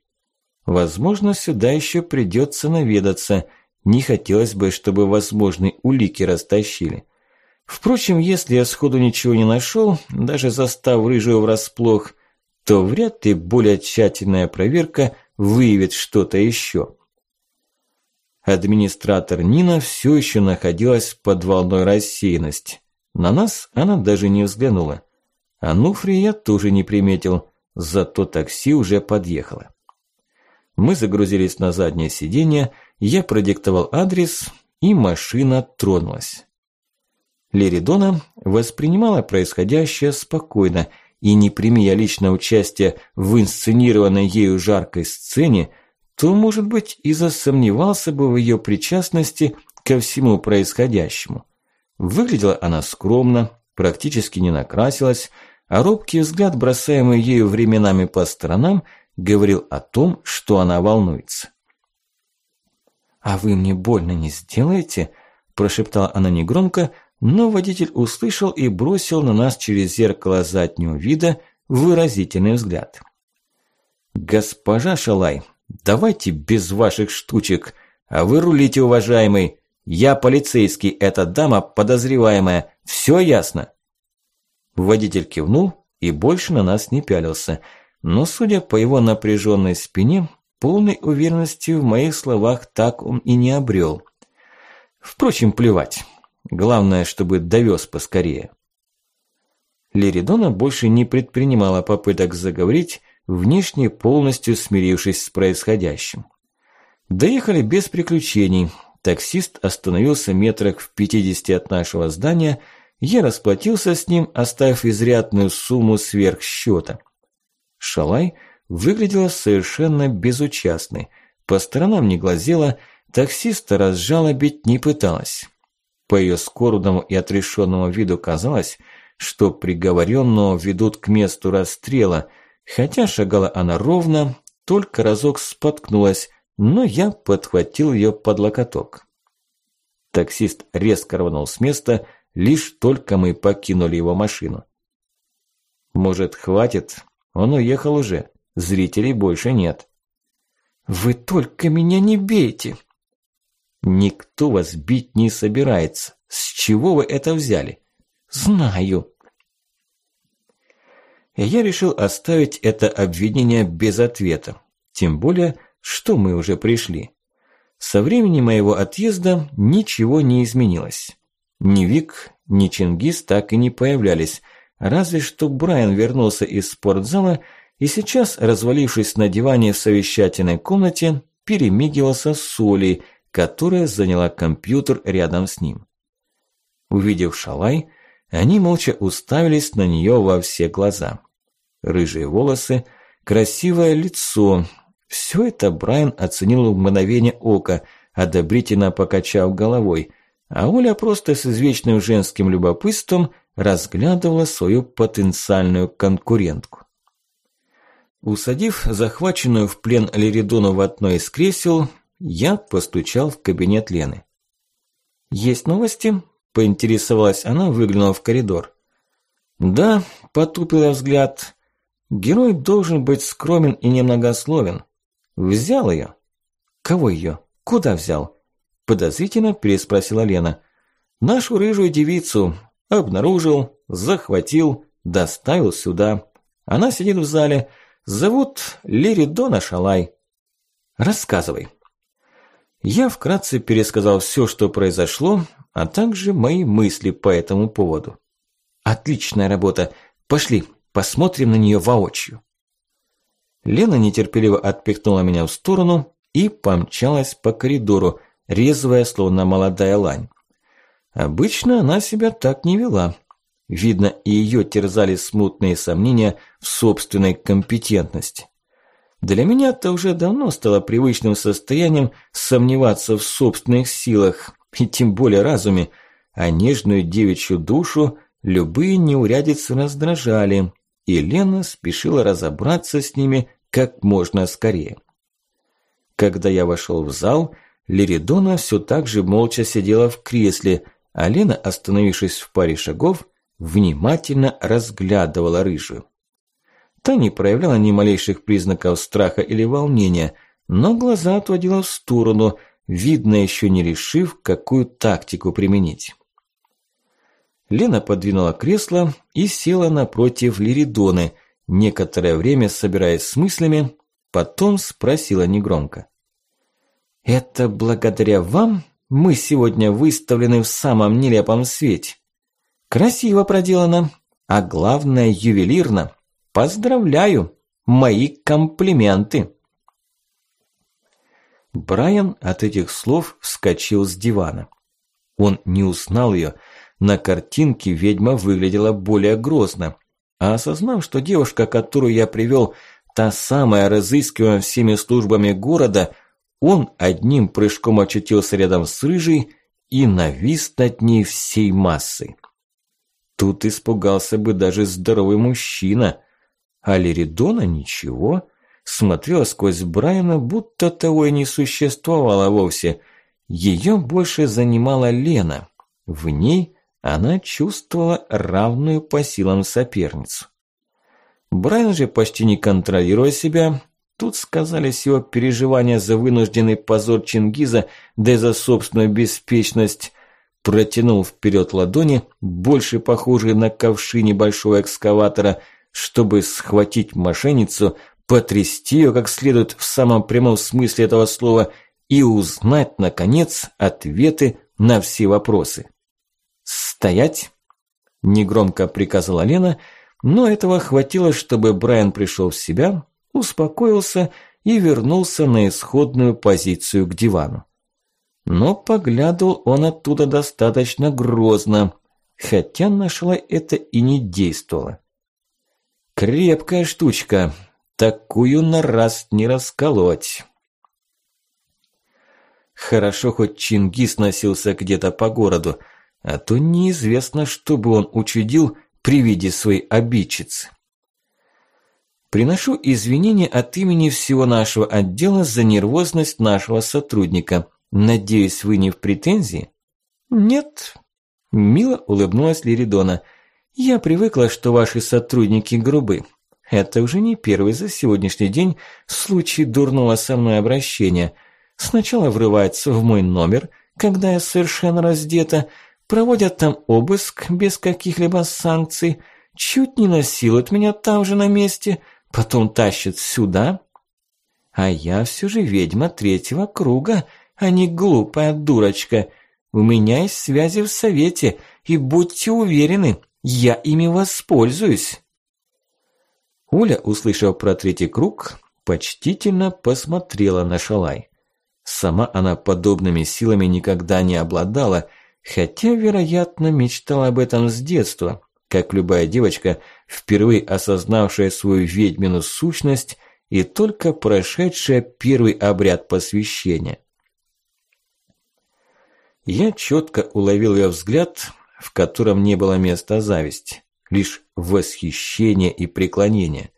Возможно, сюда еще придется наведаться. Не хотелось бы, чтобы возможные улики растащили. Впрочем, если я сходу ничего не нашел, даже застав рыжую врасплох, то вряд ли более тщательная проверка выявит что-то еще. Администратор Нина все еще находилась под волной рассеянности. На нас она даже не взглянула. Ануфрия я тоже не приметил. Зато такси уже подъехало. Мы загрузились на заднее сиденье, я продиктовал адрес, и машина тронулась. Леридона воспринимала происходящее спокойно, и не прими я лично участие в инсценированной ею жаркой сцене, то, может быть, и засомневался бы в ее причастности ко всему происходящему. Выглядела она скромно, практически не накрасилась, а робкий взгляд, бросаемый ею временами по сторонам, говорил о том, что она волнуется. «А вы мне больно не сделаете?» – прошептала она негромко, но водитель услышал и бросил на нас через зеркало заднего вида выразительный взгляд. «Госпожа Шалай, давайте без ваших штучек, а вы рулите, уважаемый. Я полицейский, эта дама подозреваемая. Все ясно?» Водитель кивнул и больше на нас не пялился, но, судя по его напряженной спине, полной уверенности в моих словах так он и не обрел. Впрочем, плевать. Главное, чтобы довез поскорее. Леридона больше не предпринимала попыток заговорить, внешне полностью смирившись с происходящим. Доехали без приключений. Таксист остановился метрах в пятидесяти от нашего здания. Я расплатился с ним, оставив изрядную сумму сверх счета. Шалай выглядела совершенно безучастной. По сторонам не глазела, таксиста разжалобить не пыталась. По ее скорбному и отрешенному виду казалось, что приговоренного ведут к месту расстрела, хотя шагала она ровно, только разок споткнулась, но я подхватил ее под локоток. Таксист резко рванул с места, лишь только мы покинули его машину. «Может, хватит? Он уехал уже, зрителей больше нет». «Вы только меня не бейте!» Никто вас бить не собирается. С чего вы это взяли? Знаю. Я решил оставить это обвинение без ответа. Тем более, что мы уже пришли. Со времени моего отъезда ничего не изменилось. Ни Вик, ни Чингис так и не появлялись, разве что Брайан вернулся из спортзала и сейчас, развалившись на диване в совещательной комнате, перемигивался с Олей, которая заняла компьютер рядом с ним. Увидев Шалай, они молча уставились на нее во все глаза. Рыжие волосы, красивое лицо. Все это Брайан оценил в мгновение ока, одобрительно покачав головой, а Оля просто с извечным женским любопытством разглядывала свою потенциальную конкурентку. Усадив захваченную в плен Леридону в одно из кресел, я постучал в кабинет Лены. «Есть новости?» – поинтересовалась она, выглянула в коридор. «Да», – потупила взгляд. «Герой должен быть скромен и немногословен. Взял ее». «Кого ее? Куда взял?» – подозрительно переспросила Лена. «Нашу рыжую девицу. Обнаружил, захватил, доставил сюда. Она сидит в зале. Зовут Лиридона Шалай». «Рассказывай». Я вкратце пересказал все, что произошло, а также мои мысли по этому поводу. Отличная работа. Пошли, посмотрим на нее воочию. Лена нетерпеливо отпихнула меня в сторону и помчалась по коридору, резвая, словно молодая лань. Обычно она себя так не вела. Видно, и ее терзали смутные сомнения в собственной компетентности. Для меня это уже давно стало привычным состоянием сомневаться в собственных силах, и тем более разуме, а нежную девичью душу любые неурядицы раздражали, и Лена спешила разобраться с ними как можно скорее. Когда я вошел в зал, Лиридона все так же молча сидела в кресле, а Лена, остановившись в паре шагов, внимательно разглядывала рыжую. Та не проявляла ни малейших признаков страха или волнения, но глаза отводила в сторону, видно еще не решив, какую тактику применить. Лена подвинула кресло и села напротив Лиридоны, некоторое время собираясь с мыслями, потом спросила негромко. «Это благодаря вам мы сегодня выставлены в самом нелепом свете? Красиво проделано, а главное ювелирно». Поздравляю! Мои комплименты!» Брайан от этих слов вскочил с дивана. Он не узнал ее. На картинке ведьма выглядела более грозно, а осознав, что девушка, которую я привел, та самая разыскиваемая всеми службами города, он одним прыжком очутился рядом с рыжей и навис над ней всей массой. Тут испугался бы даже здоровый мужчина, а Леридона ничего, смотрела сквозь Брайана, будто того и не существовало вовсе. Ее больше занимала Лена. В ней она чувствовала равную по силам соперницу. Брайан же, почти не контролируя себя, тут сказались его переживания за вынужденный позор Чингиза, да и за собственную беспечность, протянул вперед ладони, больше похожие на ковши небольшого экскаватора, чтобы схватить мошенницу, потрясти ее как следует в самом прямом смысле этого слова и узнать, наконец, ответы на все вопросы. «Стоять!» – негромко приказала Лена, но этого хватило, чтобы Брайан пришел в себя, успокоился и вернулся на исходную позицию к дивану. Но поглядывал он оттуда достаточно грозно, хотя на это и не действовало. Крепкая штучка, такую на раз не расколоть. Хорошо, хоть Чингис носился где-то по городу, а то неизвестно, что бы он учудил при виде своей обидчицы. Приношу извинения от имени всего нашего отдела за нервозность нашего сотрудника. Надеюсь, вы не в претензии? Нет. Мило улыбнулась Лиридона. Я привыкла, что ваши сотрудники грубы. Это уже не первый за сегодняшний день случай дурного со мной обращения. Сначала врывается в мой номер, когда я совершенно раздета, проводят там обыск без каких-либо санкций, чуть не насилуют меня там же на месте, потом тащат сюда. А я все же ведьма третьего круга, а не глупая дурочка. У меня есть связи в совете, и будьте уверены, я ими воспользуюсь. Оля, услышав про третий круг, почтительно посмотрела на Шалай. Сама она подобными силами никогда не обладала, хотя, вероятно, мечтала об этом с детства, как любая девочка, впервые осознавшая свою ведьмину сущность и только прошедшая первый обряд посвящения. Я четко уловил ее взгляд, в котором не было места зависти лишь восхищение и преклонение.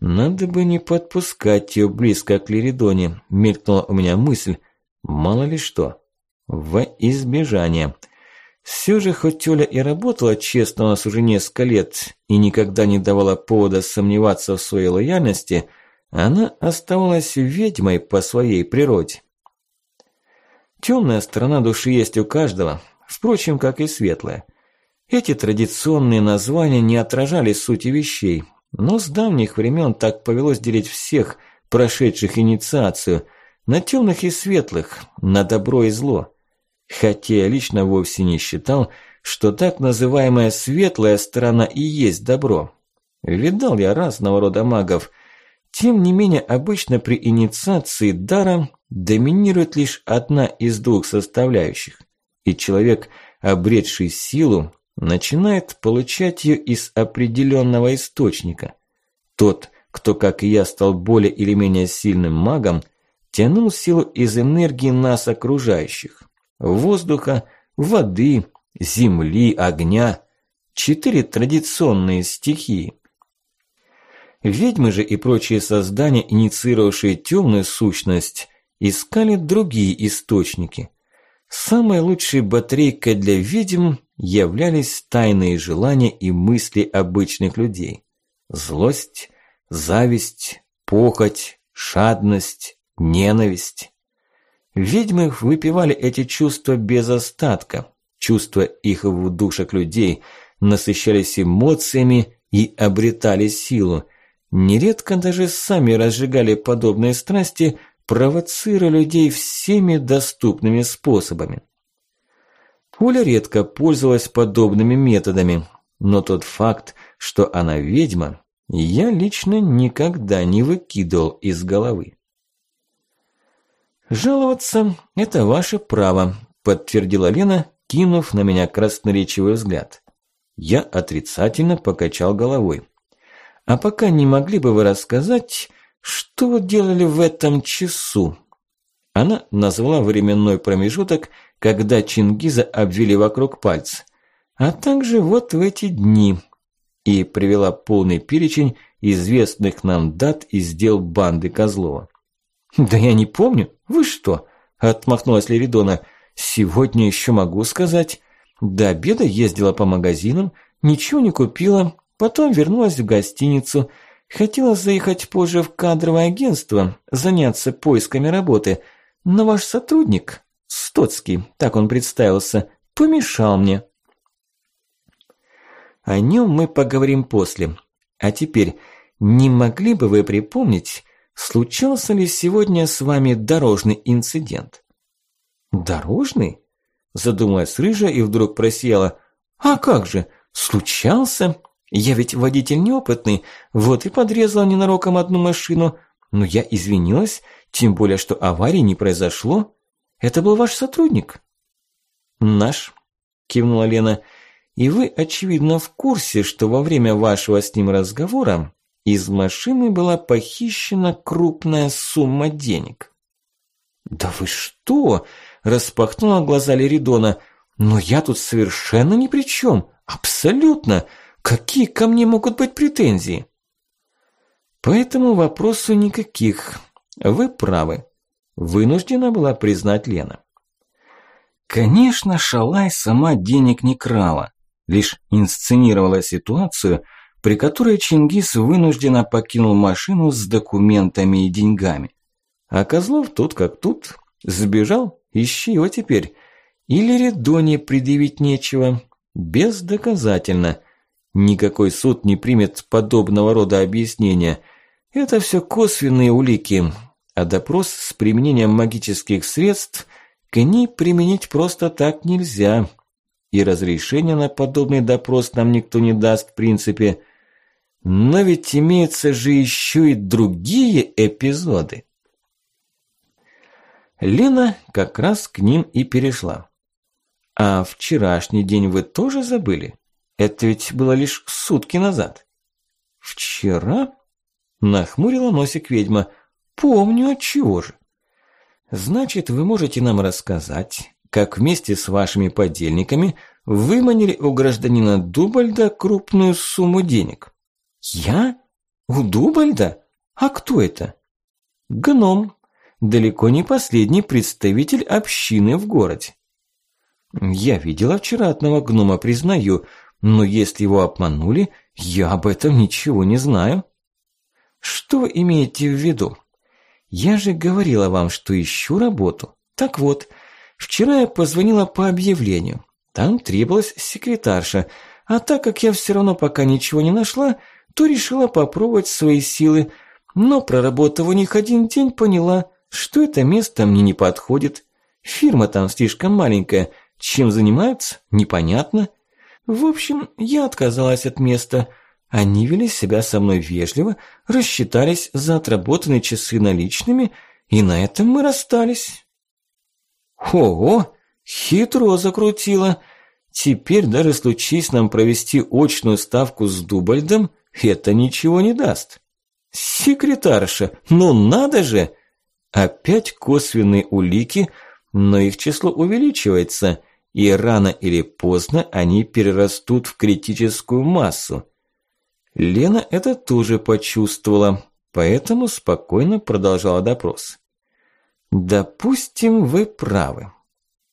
«Надо бы не подпускать ее близко к Лиридоне», – мелькнула у меня мысль. «Мало ли что. Во избежание». Все же, хоть Оля и работала честно у нас уже несколько лет и никогда не давала повода сомневаться в своей лояльности, она оставалась ведьмой по своей природе. Темная сторона души есть у каждого, впрочем, как и светлая – эти традиционные названия не отражали сути вещей, но с давних времен так повелось делить всех, прошедших инициацию, на темных и светлых, на добро и зло. Хотя я лично вовсе не считал, что так называемая светлая сторона и есть добро. Видал я разного рода магов. Тем не менее, обычно при инициации дара доминирует лишь одна из двух составляющих. И человек, обретший силу, начинает получать ее из определенного источника. Тот, кто, как и я, стал более или менее сильным магом, тянул силу из энергии нас окружающих. Воздуха, воды, земли, огня. Четыре традиционные стихии. Ведьмы же и прочие создания, инициировавшие темную сущность, искали другие источники. Самой лучшей батарейкой для ведьм являлись тайные желания и мысли обычных людей. Злость, зависть, похоть, шадность, ненависть. Ведьмы выпивали эти чувства без остатка, чувства их в душах людей, насыщались эмоциями и обретали силу. Нередко даже сами разжигали подобные страсти, провоцируя людей всеми доступными способами. Оля редко пользовалась подобными методами, но тот факт, что она ведьма, я лично никогда не выкидывал из головы. «Жаловаться – это ваше право», – подтвердила Лена, кинув на меня красноречивый взгляд. Я отрицательно покачал головой. А пока не могли бы вы рассказать, что вы делали в этом часу? Она назвала временной промежуток, когда Чингиза обвели вокруг пальца. А также вот в эти дни. И привела полный перечень известных нам дат из дел банды Козлова. «Да я не помню. Вы что?» – отмахнулась Леридона. «Сегодня еще могу сказать. До обеда ездила по магазинам, ничего не купила, потом вернулась в гостиницу. Хотела заехать позже в кадровое агентство, заняться поисками работы, но ваш сотрудник, Стоцкий, так он представился, помешал мне». О нем мы поговорим после. А теперь, не могли бы вы припомнить, случался ли сегодня с вами дорожный инцидент? Дорожный? Задумалась рыжая и вдруг просияла. А как же, случался? Я ведь водитель неопытный, вот и подрезала ненароком одну машину. Но я извинилась, тем более, что аварии не произошло. Это был ваш сотрудник? Наш, кивнула Лена. И вы, очевидно, в курсе, что во время вашего с ним разговора из машины была похищена крупная сумма денег. «Да вы что?» – распахнула глаза Леридона. «Но я тут совершенно ни при чем. Абсолютно. Какие ко мне могут быть претензии?» «По этому вопросу никаких. Вы правы», – вынуждена была признать Лена. Конечно, Шалай сама денег не крала, лишь инсценировала ситуацию – при которой Чингис вынужденно покинул машину с документами и деньгами. А Козлов тут как тут, сбежал, ищи его теперь. Или Редоне предъявить нечего, бездоказательно. Никакой суд не примет подобного рода объяснения. Это все косвенные улики, а допрос с применением магических средств к ней применить просто так нельзя. И разрешения на подобный допрос нам никто не даст в принципе. Но ведь имеются же еще и другие эпизоды. Лена как раз к ним и перешла. А вчерашний день вы тоже забыли? Это ведь было лишь сутки назад. Вчера? Нахмурила носик ведьма. Помню, от чего же. Значит, вы можете нам рассказать, как вместе с вашими подельниками выманили у гражданина Дубальда крупную сумму денег. Я? У Дубальда? А кто это? Гном. Далеко не последний представитель общины в городе. Я видела вчера одного гнома, признаю, но если его обманули, я об этом ничего не знаю. Что имеете в виду? Я же говорила вам, что ищу работу. Так вот, вчера я позвонила по объявлению. Там требовалась секретарша, а так как я все равно пока ничего не нашла, то решила попробовать свои силы, но проработав у них один день, поняла, что это место мне не подходит. Фирма там слишком маленькая, чем занимаются, непонятно. В общем, я отказалась от места. Они вели себя со мной вежливо, рассчитались за отработанные часы наличными, и на этом мы расстались. Ого, хитро закрутила. Теперь даже случись нам провести очную ставку с Дубальдом, это ничего не даст. Секретарша, ну надо же! Опять косвенные улики, но их число увеличивается, и рано или поздно они перерастут в критическую массу. Лена это тоже почувствовала, поэтому спокойно продолжала допрос. «Допустим, вы правы».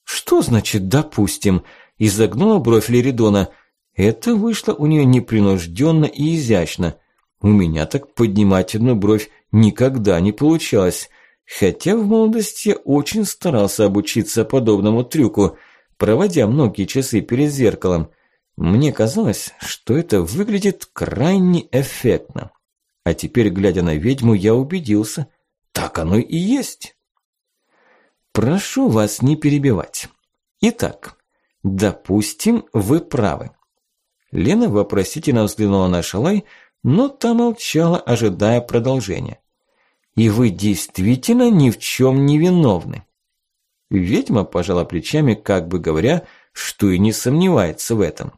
«Что значит «допустим»?» – изогнула бровь Леридона – это вышло у нее непринужденно и изящно. У меня так поднимать одну бровь никогда не получалось, хотя в молодости я очень старался обучиться подобному трюку, проводя многие часы перед зеркалом. Мне казалось, что это выглядит крайне эффектно. А теперь, глядя на ведьму, я убедился, так оно и есть. Прошу вас не перебивать. Итак, допустим, вы правы. Лена вопросительно взглянула на Шалай, но та молчала, ожидая продолжения. «И вы действительно ни в чем не виновны?» Ведьма пожала плечами, как бы говоря, что и не сомневается в этом.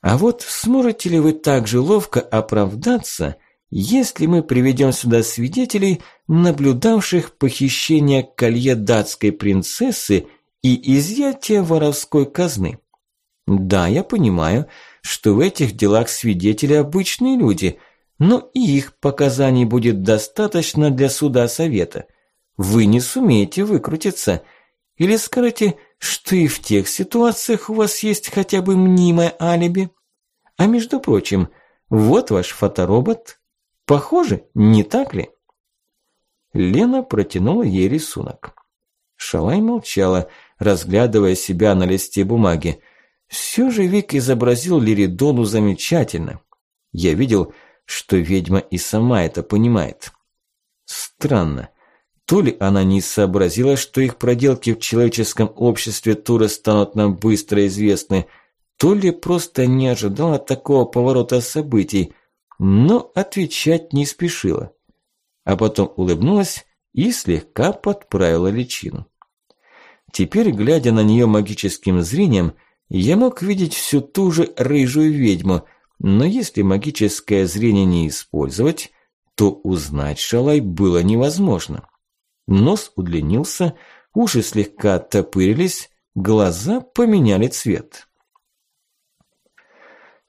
А вот сможете ли вы так же ловко оправдаться, если мы приведем сюда свидетелей, наблюдавших похищение колье датской принцессы и изъятие воровской казны? Да, я понимаю, что в этих делах свидетели обычные люди, но и их показаний будет достаточно для суда совета. Вы не сумеете выкрутиться. Или скажете, что и в тех ситуациях у вас есть хотя бы мнимое алиби. А между прочим, вот ваш фоторобот. Похоже, не так ли? Лена протянула ей рисунок. Шалай молчала, разглядывая себя на листе бумаги. Все же Вик изобразил Лиридону замечательно. Я видел, что ведьма и сама это понимает. Странно. То ли она не сообразила, что их проделки в человеческом обществе Тура станут нам быстро известны, то ли просто не ожидала такого поворота событий, но отвечать не спешила. А потом улыбнулась и слегка подправила личину. Теперь, глядя на нее магическим зрением, я мог видеть всю ту же рыжую ведьму, но если магическое зрение не использовать, то узнать Шалай было невозможно. Нос удлинился, уши слегка оттопырились, глаза поменяли цвет.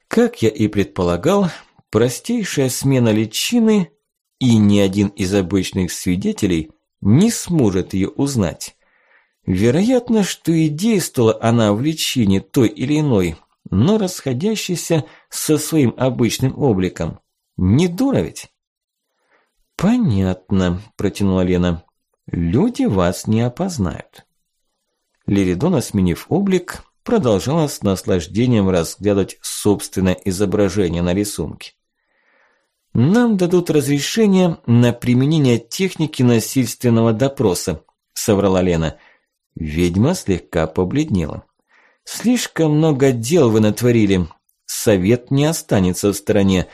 Как я и предполагал, простейшая смена личины, и ни один из обычных свидетелей не сможет ее узнать. Вероятно, что и действовала она в личине той или иной, но расходящейся со своим обычным обликом. Не дура ведь? «Понятно», – протянула Лена. «Люди вас не опознают». Лиридона, сменив облик, продолжала с наслаждением разглядывать собственное изображение на рисунке. «Нам дадут разрешение на применение техники насильственного допроса», – соврала Лена – Ведьма слегка побледнела. «Слишком много дел вы натворили. Совет не останется в стороне.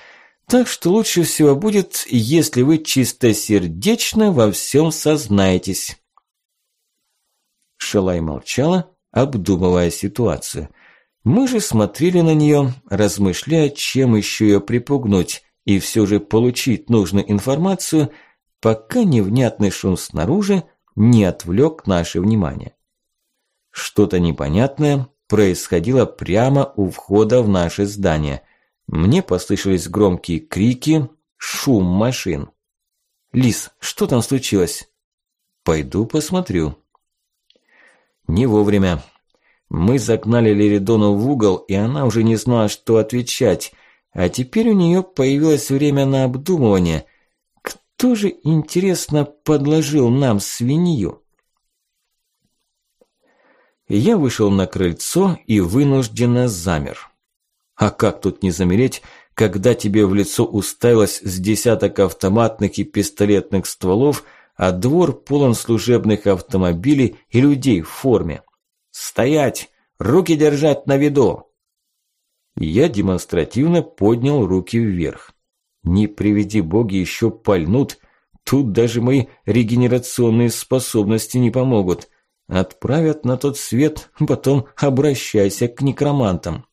Так что лучше всего будет, если вы чистосердечно во всем сознаетесь». Шалай молчала, обдумывая ситуацию. Мы же смотрели на нее, размышляя, чем еще ее припугнуть, и все же получить нужную информацию, пока невнятный шум снаружи не отвлек наше внимание. Что-то непонятное происходило прямо у входа в наше здание. Мне послышались громкие крики, шум машин. «Лис, что там случилось?» «Пойду посмотрю». Не вовремя. Мы загнали Леридону в угол, и она уже не знала, что отвечать. А теперь у нее появилось время на обдумывание. Кто же, интересно, подложил нам свинью? Я вышел на крыльцо и вынужденно замер. А как тут не замереть, когда тебе в лицо уставилось с десяток автоматных и пистолетных стволов, а двор полон служебных автомобилей и людей в форме? «Стоять! Руки держать на виду!» Я демонстративно поднял руки вверх. Не приведи боги, еще пальнут. Тут даже мои регенерационные способности не помогут. Отправят на тот свет, потом обращайся к некромантам.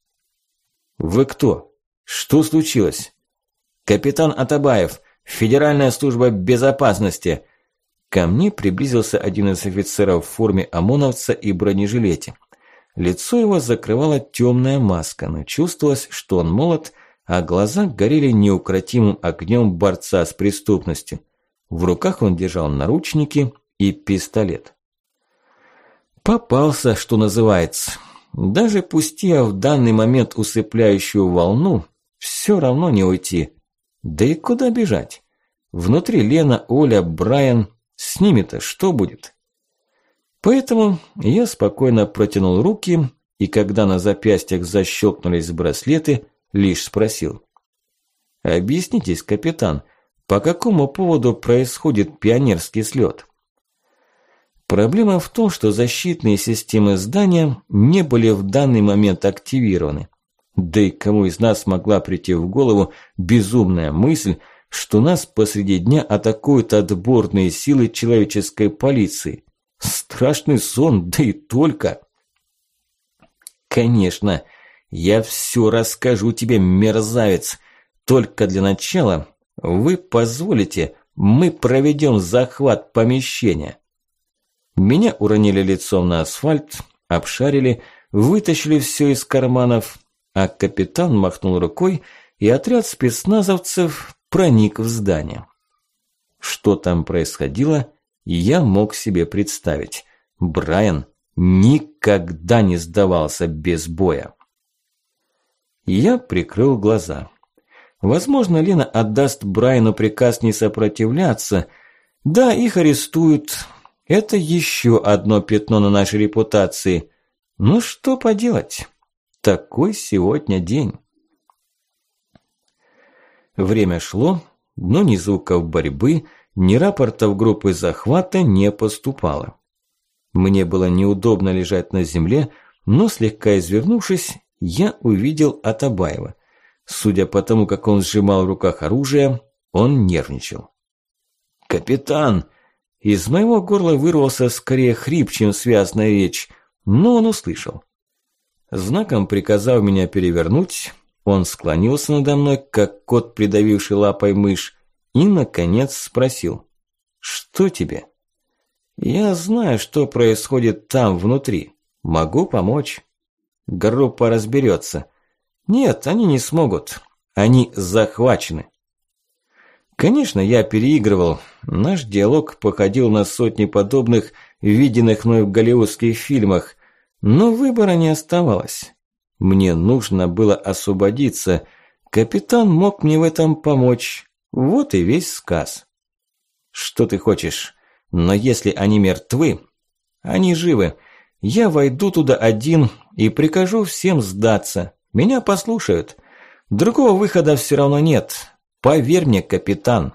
Вы кто? Что случилось? Капитан Атабаев, Федеральная служба безопасности. Ко мне приблизился один из офицеров в форме ОМОНовца и бронежилете. Лицо его закрывала темная маска, но чувствовалось, что он молод, а глаза горели неукротимым огнем борца с преступностью. В руках он держал наручники и пистолет. Попался, что называется. Даже пустя в данный момент усыпляющую волну, все равно не уйти. Да и куда бежать? Внутри Лена, Оля, Брайан. С ними-то что будет? Поэтому я спокойно протянул руки, и когда на запястьях защелкнулись браслеты, лишь спросил. «Объяснитесь, капитан, по какому поводу происходит пионерский слет?» Проблема в том, что защитные системы здания не были в данный момент активированы. Да и кому из нас могла прийти в голову безумная мысль, что нас посреди дня атакуют отборные силы человеческой полиции. Страшный сон, да и только. Конечно, Я все расскажу тебе, мерзавец. Только для начала вы позволите, мы проведем захват помещения. Меня уронили лицом на асфальт, обшарили, вытащили все из карманов, а капитан махнул рукой, и отряд спецназовцев проник в здание. Что там происходило, я мог себе представить. Брайан никогда не сдавался без боя. Я прикрыл глаза. Возможно, Лена отдаст Брайану приказ не сопротивляться. Да, их арестуют. Это еще одно пятно на нашей репутации. Ну что поделать? Такой сегодня день. Время шло, но ни звуков борьбы, ни рапортов группы захвата не поступало. Мне было неудобно лежать на земле, но слегка извернувшись, я увидел Атабаева. Судя по тому, как он сжимал в руках оружие, он нервничал. «Капитан!» Из моего горла вырвался скорее хрип, чем связная речь, но он услышал. Знаком приказав меня перевернуть, он склонился надо мной, как кот, придавивший лапой мышь, и, наконец, спросил. «Что тебе?» «Я знаю, что происходит там, внутри. Могу помочь». Группа разберется. Нет, они не смогут. Они захвачены. Конечно, я переигрывал. Наш диалог походил на сотни подобных, виденных мной в голливудских фильмах. Но выбора не оставалось. Мне нужно было освободиться. Капитан мог мне в этом помочь. Вот и весь сказ. Что ты хочешь? Но если они мертвы, они живы. Я войду туда один и прикажу всем сдаться. Меня послушают. Другого выхода все равно нет. Поверь мне, капитан.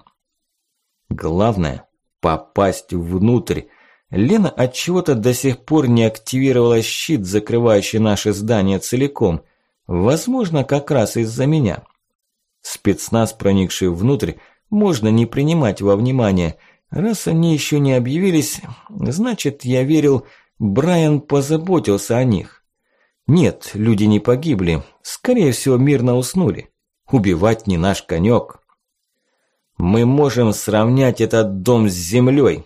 Главное – попасть внутрь. Лена от чего-то до сих пор не активировала щит, закрывающий наше здание целиком. Возможно, как раз из-за меня. Спецназ, проникший внутрь, можно не принимать во внимание. Раз они еще не объявились, значит, я верил, Брайан позаботился о них. Нет, люди не погибли, скорее всего, мирно уснули. Убивать не наш конек. Мы можем сравнять этот дом с землей.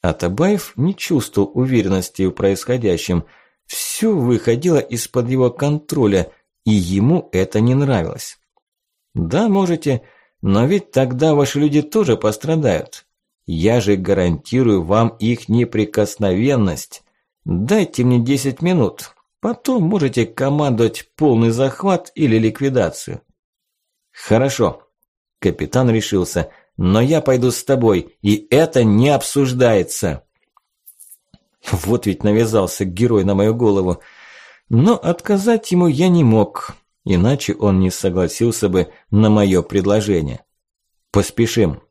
Атабаев не чувствовал уверенности в происходящем. Все выходило из-под его контроля, и ему это не нравилось. Да, можете, но ведь тогда ваши люди тоже пострадают. Я же гарантирую вам их неприкосновенность. Дайте мне 10 минут. Потом можете командовать полный захват или ликвидацию. Хорошо. Капитан решился. Но я пойду с тобой, и это не обсуждается. Вот ведь навязался герой на мою голову. Но отказать ему я не мог, иначе он не согласился бы на мое предложение. Поспешим.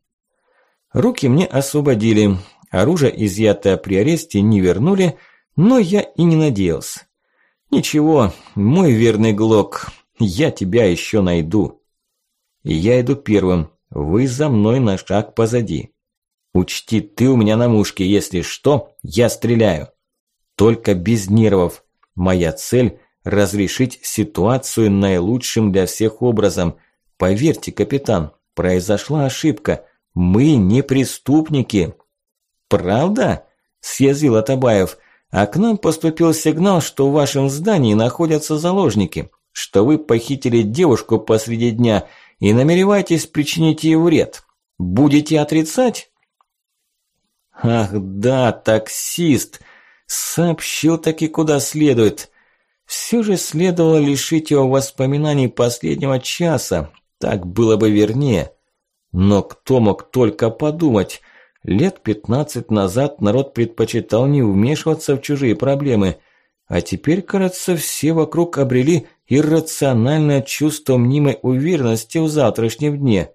Руки мне освободили, оружие, изъятое при аресте, не вернули, но я и не надеялся. Ничего, мой верный Глок, я тебя еще найду. Я иду первым, вы за мной на шаг позади. Учти, ты у меня на мушке, если что, я стреляю. Только без нервов. Моя цель – разрешить ситуацию наилучшим для всех образом. Поверьте, капитан, произошла ошибка. Мы не преступники. Правда? Съязвил Атабаев. А к нам поступил сигнал, что в вашем здании находятся заложники, что вы похитили девушку посреди дня и намереваетесь причинить ей вред. Будете отрицать? Ах да, таксист. Сообщил таки куда следует. Все же следовало лишить его воспоминаний последнего часа. Так было бы вернее. Но кто мог только подумать? Лет пятнадцать назад народ предпочитал не вмешиваться в чужие проблемы, а теперь, кажется, все вокруг обрели иррациональное чувство мнимой уверенности в завтрашнем дне.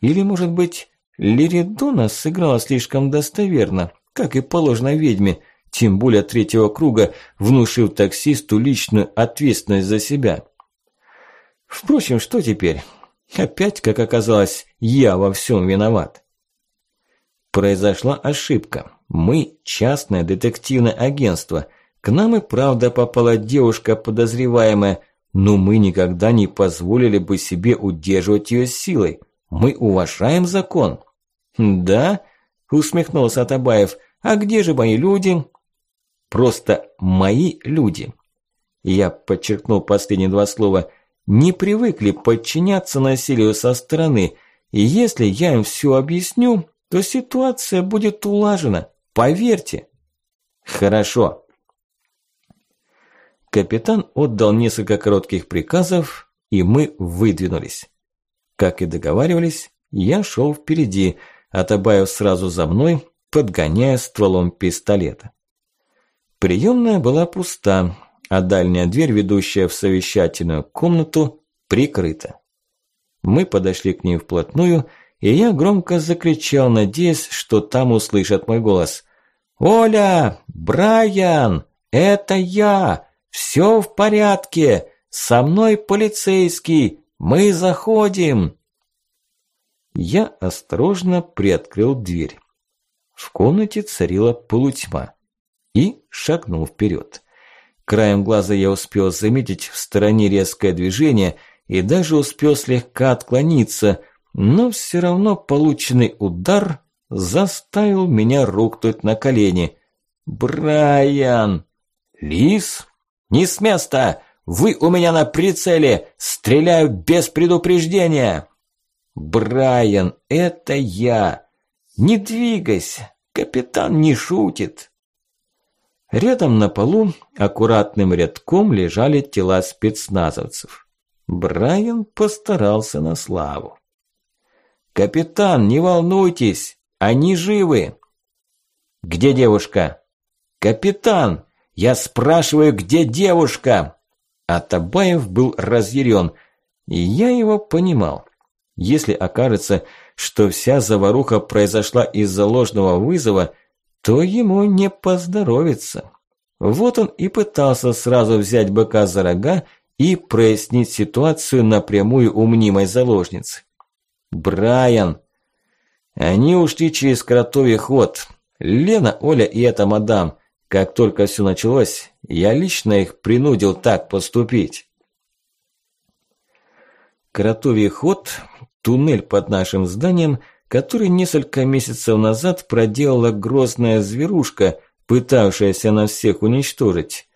Или, может быть, Лиридона сыграла слишком достоверно, как и положено ведьме, тем более третьего круга, внушив таксисту личную ответственность за себя. Впрочем, что теперь? Опять, как оказалось, я во всем виноват. Произошла ошибка. Мы частное детективное агентство. К нам и правда попала девушка подозреваемая. Но мы никогда не позволили бы себе удерживать ее силой. Мы уважаем закон». «Да?» – усмехнулся Атабаев. «А где же мои люди?» «Просто мои люди». Я подчеркнул последние два слова. «Не привыкли подчиняться насилию со стороны, и если я им все объясню, то ситуация будет улажена, поверьте». «Хорошо», Капитан отдал несколько коротких приказов, и мы выдвинулись. Как и договаривались, я шел впереди, а Табаев сразу за мной, подгоняя стволом пистолета. Приемная была пуста, а дальняя дверь, ведущая в совещательную комнату, прикрыта. Мы подошли к ней вплотную, и я громко закричал, надеясь, что там услышат мой голос. «Оля! Брайан! Это я! «Все в порядке! Со мной полицейский! Мы заходим!» Я осторожно приоткрыл дверь. В комнате царила полутьма. И шагнул вперед. Краем глаза я успел заметить в стороне резкое движение и даже успел слегка отклониться, но все равно полученный удар заставил меня рухнуть на колени. «Брайан!» «Лис?» «Не с места! Вы у меня на прицеле! Стреляю без предупреждения!» «Брайан, это я! Не двигайся! Капитан не шутит!» Рядом на полу аккуратным рядком лежали тела спецназовцев. Брайан постарался на славу. «Капитан, не волнуйтесь, они живы!» «Где девушка?» «Капитан, я спрашиваю, где девушка?» А Табаев был разъярен, и я его понимал. Если окажется, что вся заваруха произошла из-за ложного вызова, то ему не поздоровится. Вот он и пытался сразу взять быка за рога и прояснить ситуацию напрямую у мнимой заложницы. «Брайан!» Они ушли через кротовий ход. Лена, Оля и эта мадам. Как только все началось, я лично их принудил так поступить. Кротовий ход – туннель под нашим зданием, который несколько месяцев назад проделала грозная зверушка, пытавшаяся нас всех уничтожить.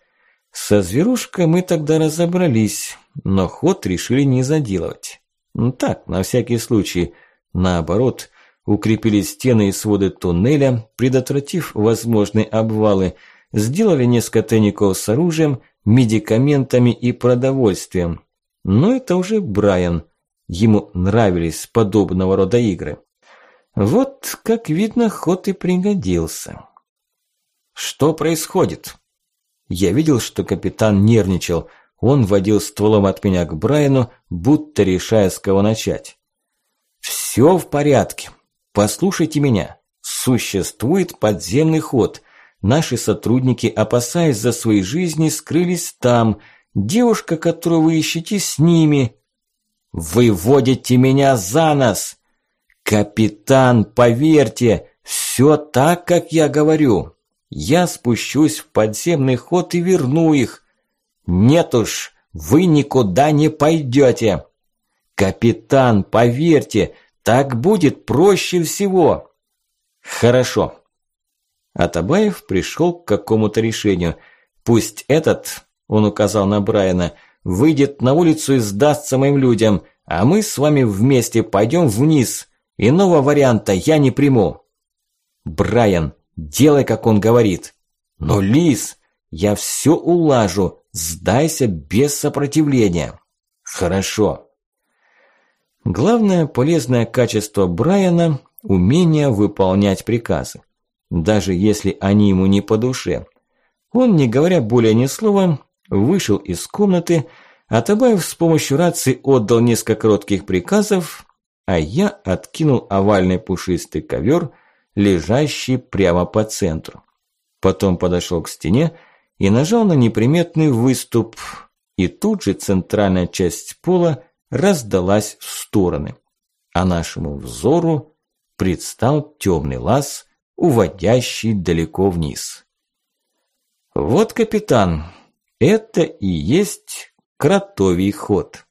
Со зверушкой мы тогда разобрались, но ход решили не заделывать. Так, на всякий случай. Наоборот, укрепили стены и своды туннеля, предотвратив возможные обвалы, сделали несколько тайников с оружием, медикаментами и продовольствием. Но это уже Брайан. Ему нравились подобного рода игры. Вот, как видно, ход и пригодился. Что происходит? Я видел, что капитан нервничал. Он водил стволом от меня к Брайану, будто решая, с кого начать. Все в порядке. Послушайте меня. Существует подземный ход. Наши сотрудники, опасаясь за свои жизни, скрылись там. Девушка, которую вы ищете, с ними. Вы водите меня за нос. Капитан, поверьте, все так, как я говорю. Я спущусь в подземный ход и верну их. Нет уж, вы никуда не пойдете. Капитан, поверьте, так будет проще всего. Хорошо. Атабаев пришел к какому-то решению. Пусть этот, он указал на Брайана, выйдет на улицу и сдастся моим людям, а мы с вами вместе пойдем вниз. Иного варианта я не приму. Брайан, делай, как он говорит. Но, Лис, я все улажу, сдайся без сопротивления. Хорошо. Главное полезное качество Брайана – умение выполнять приказы, даже если они ему не по душе. Он, не говоря более ни слова, вышел из комнаты, а Табаев с помощью рации отдал несколько коротких приказов, а я откинул овальный пушистый ковер, лежащий прямо по центру. Потом подошел к стене и нажал на неприметный выступ, и тут же центральная часть пола раздалась в стороны, а нашему взору предстал темный лаз, уводящий далеко вниз. Вот, капитан, это и есть Кротовий ход.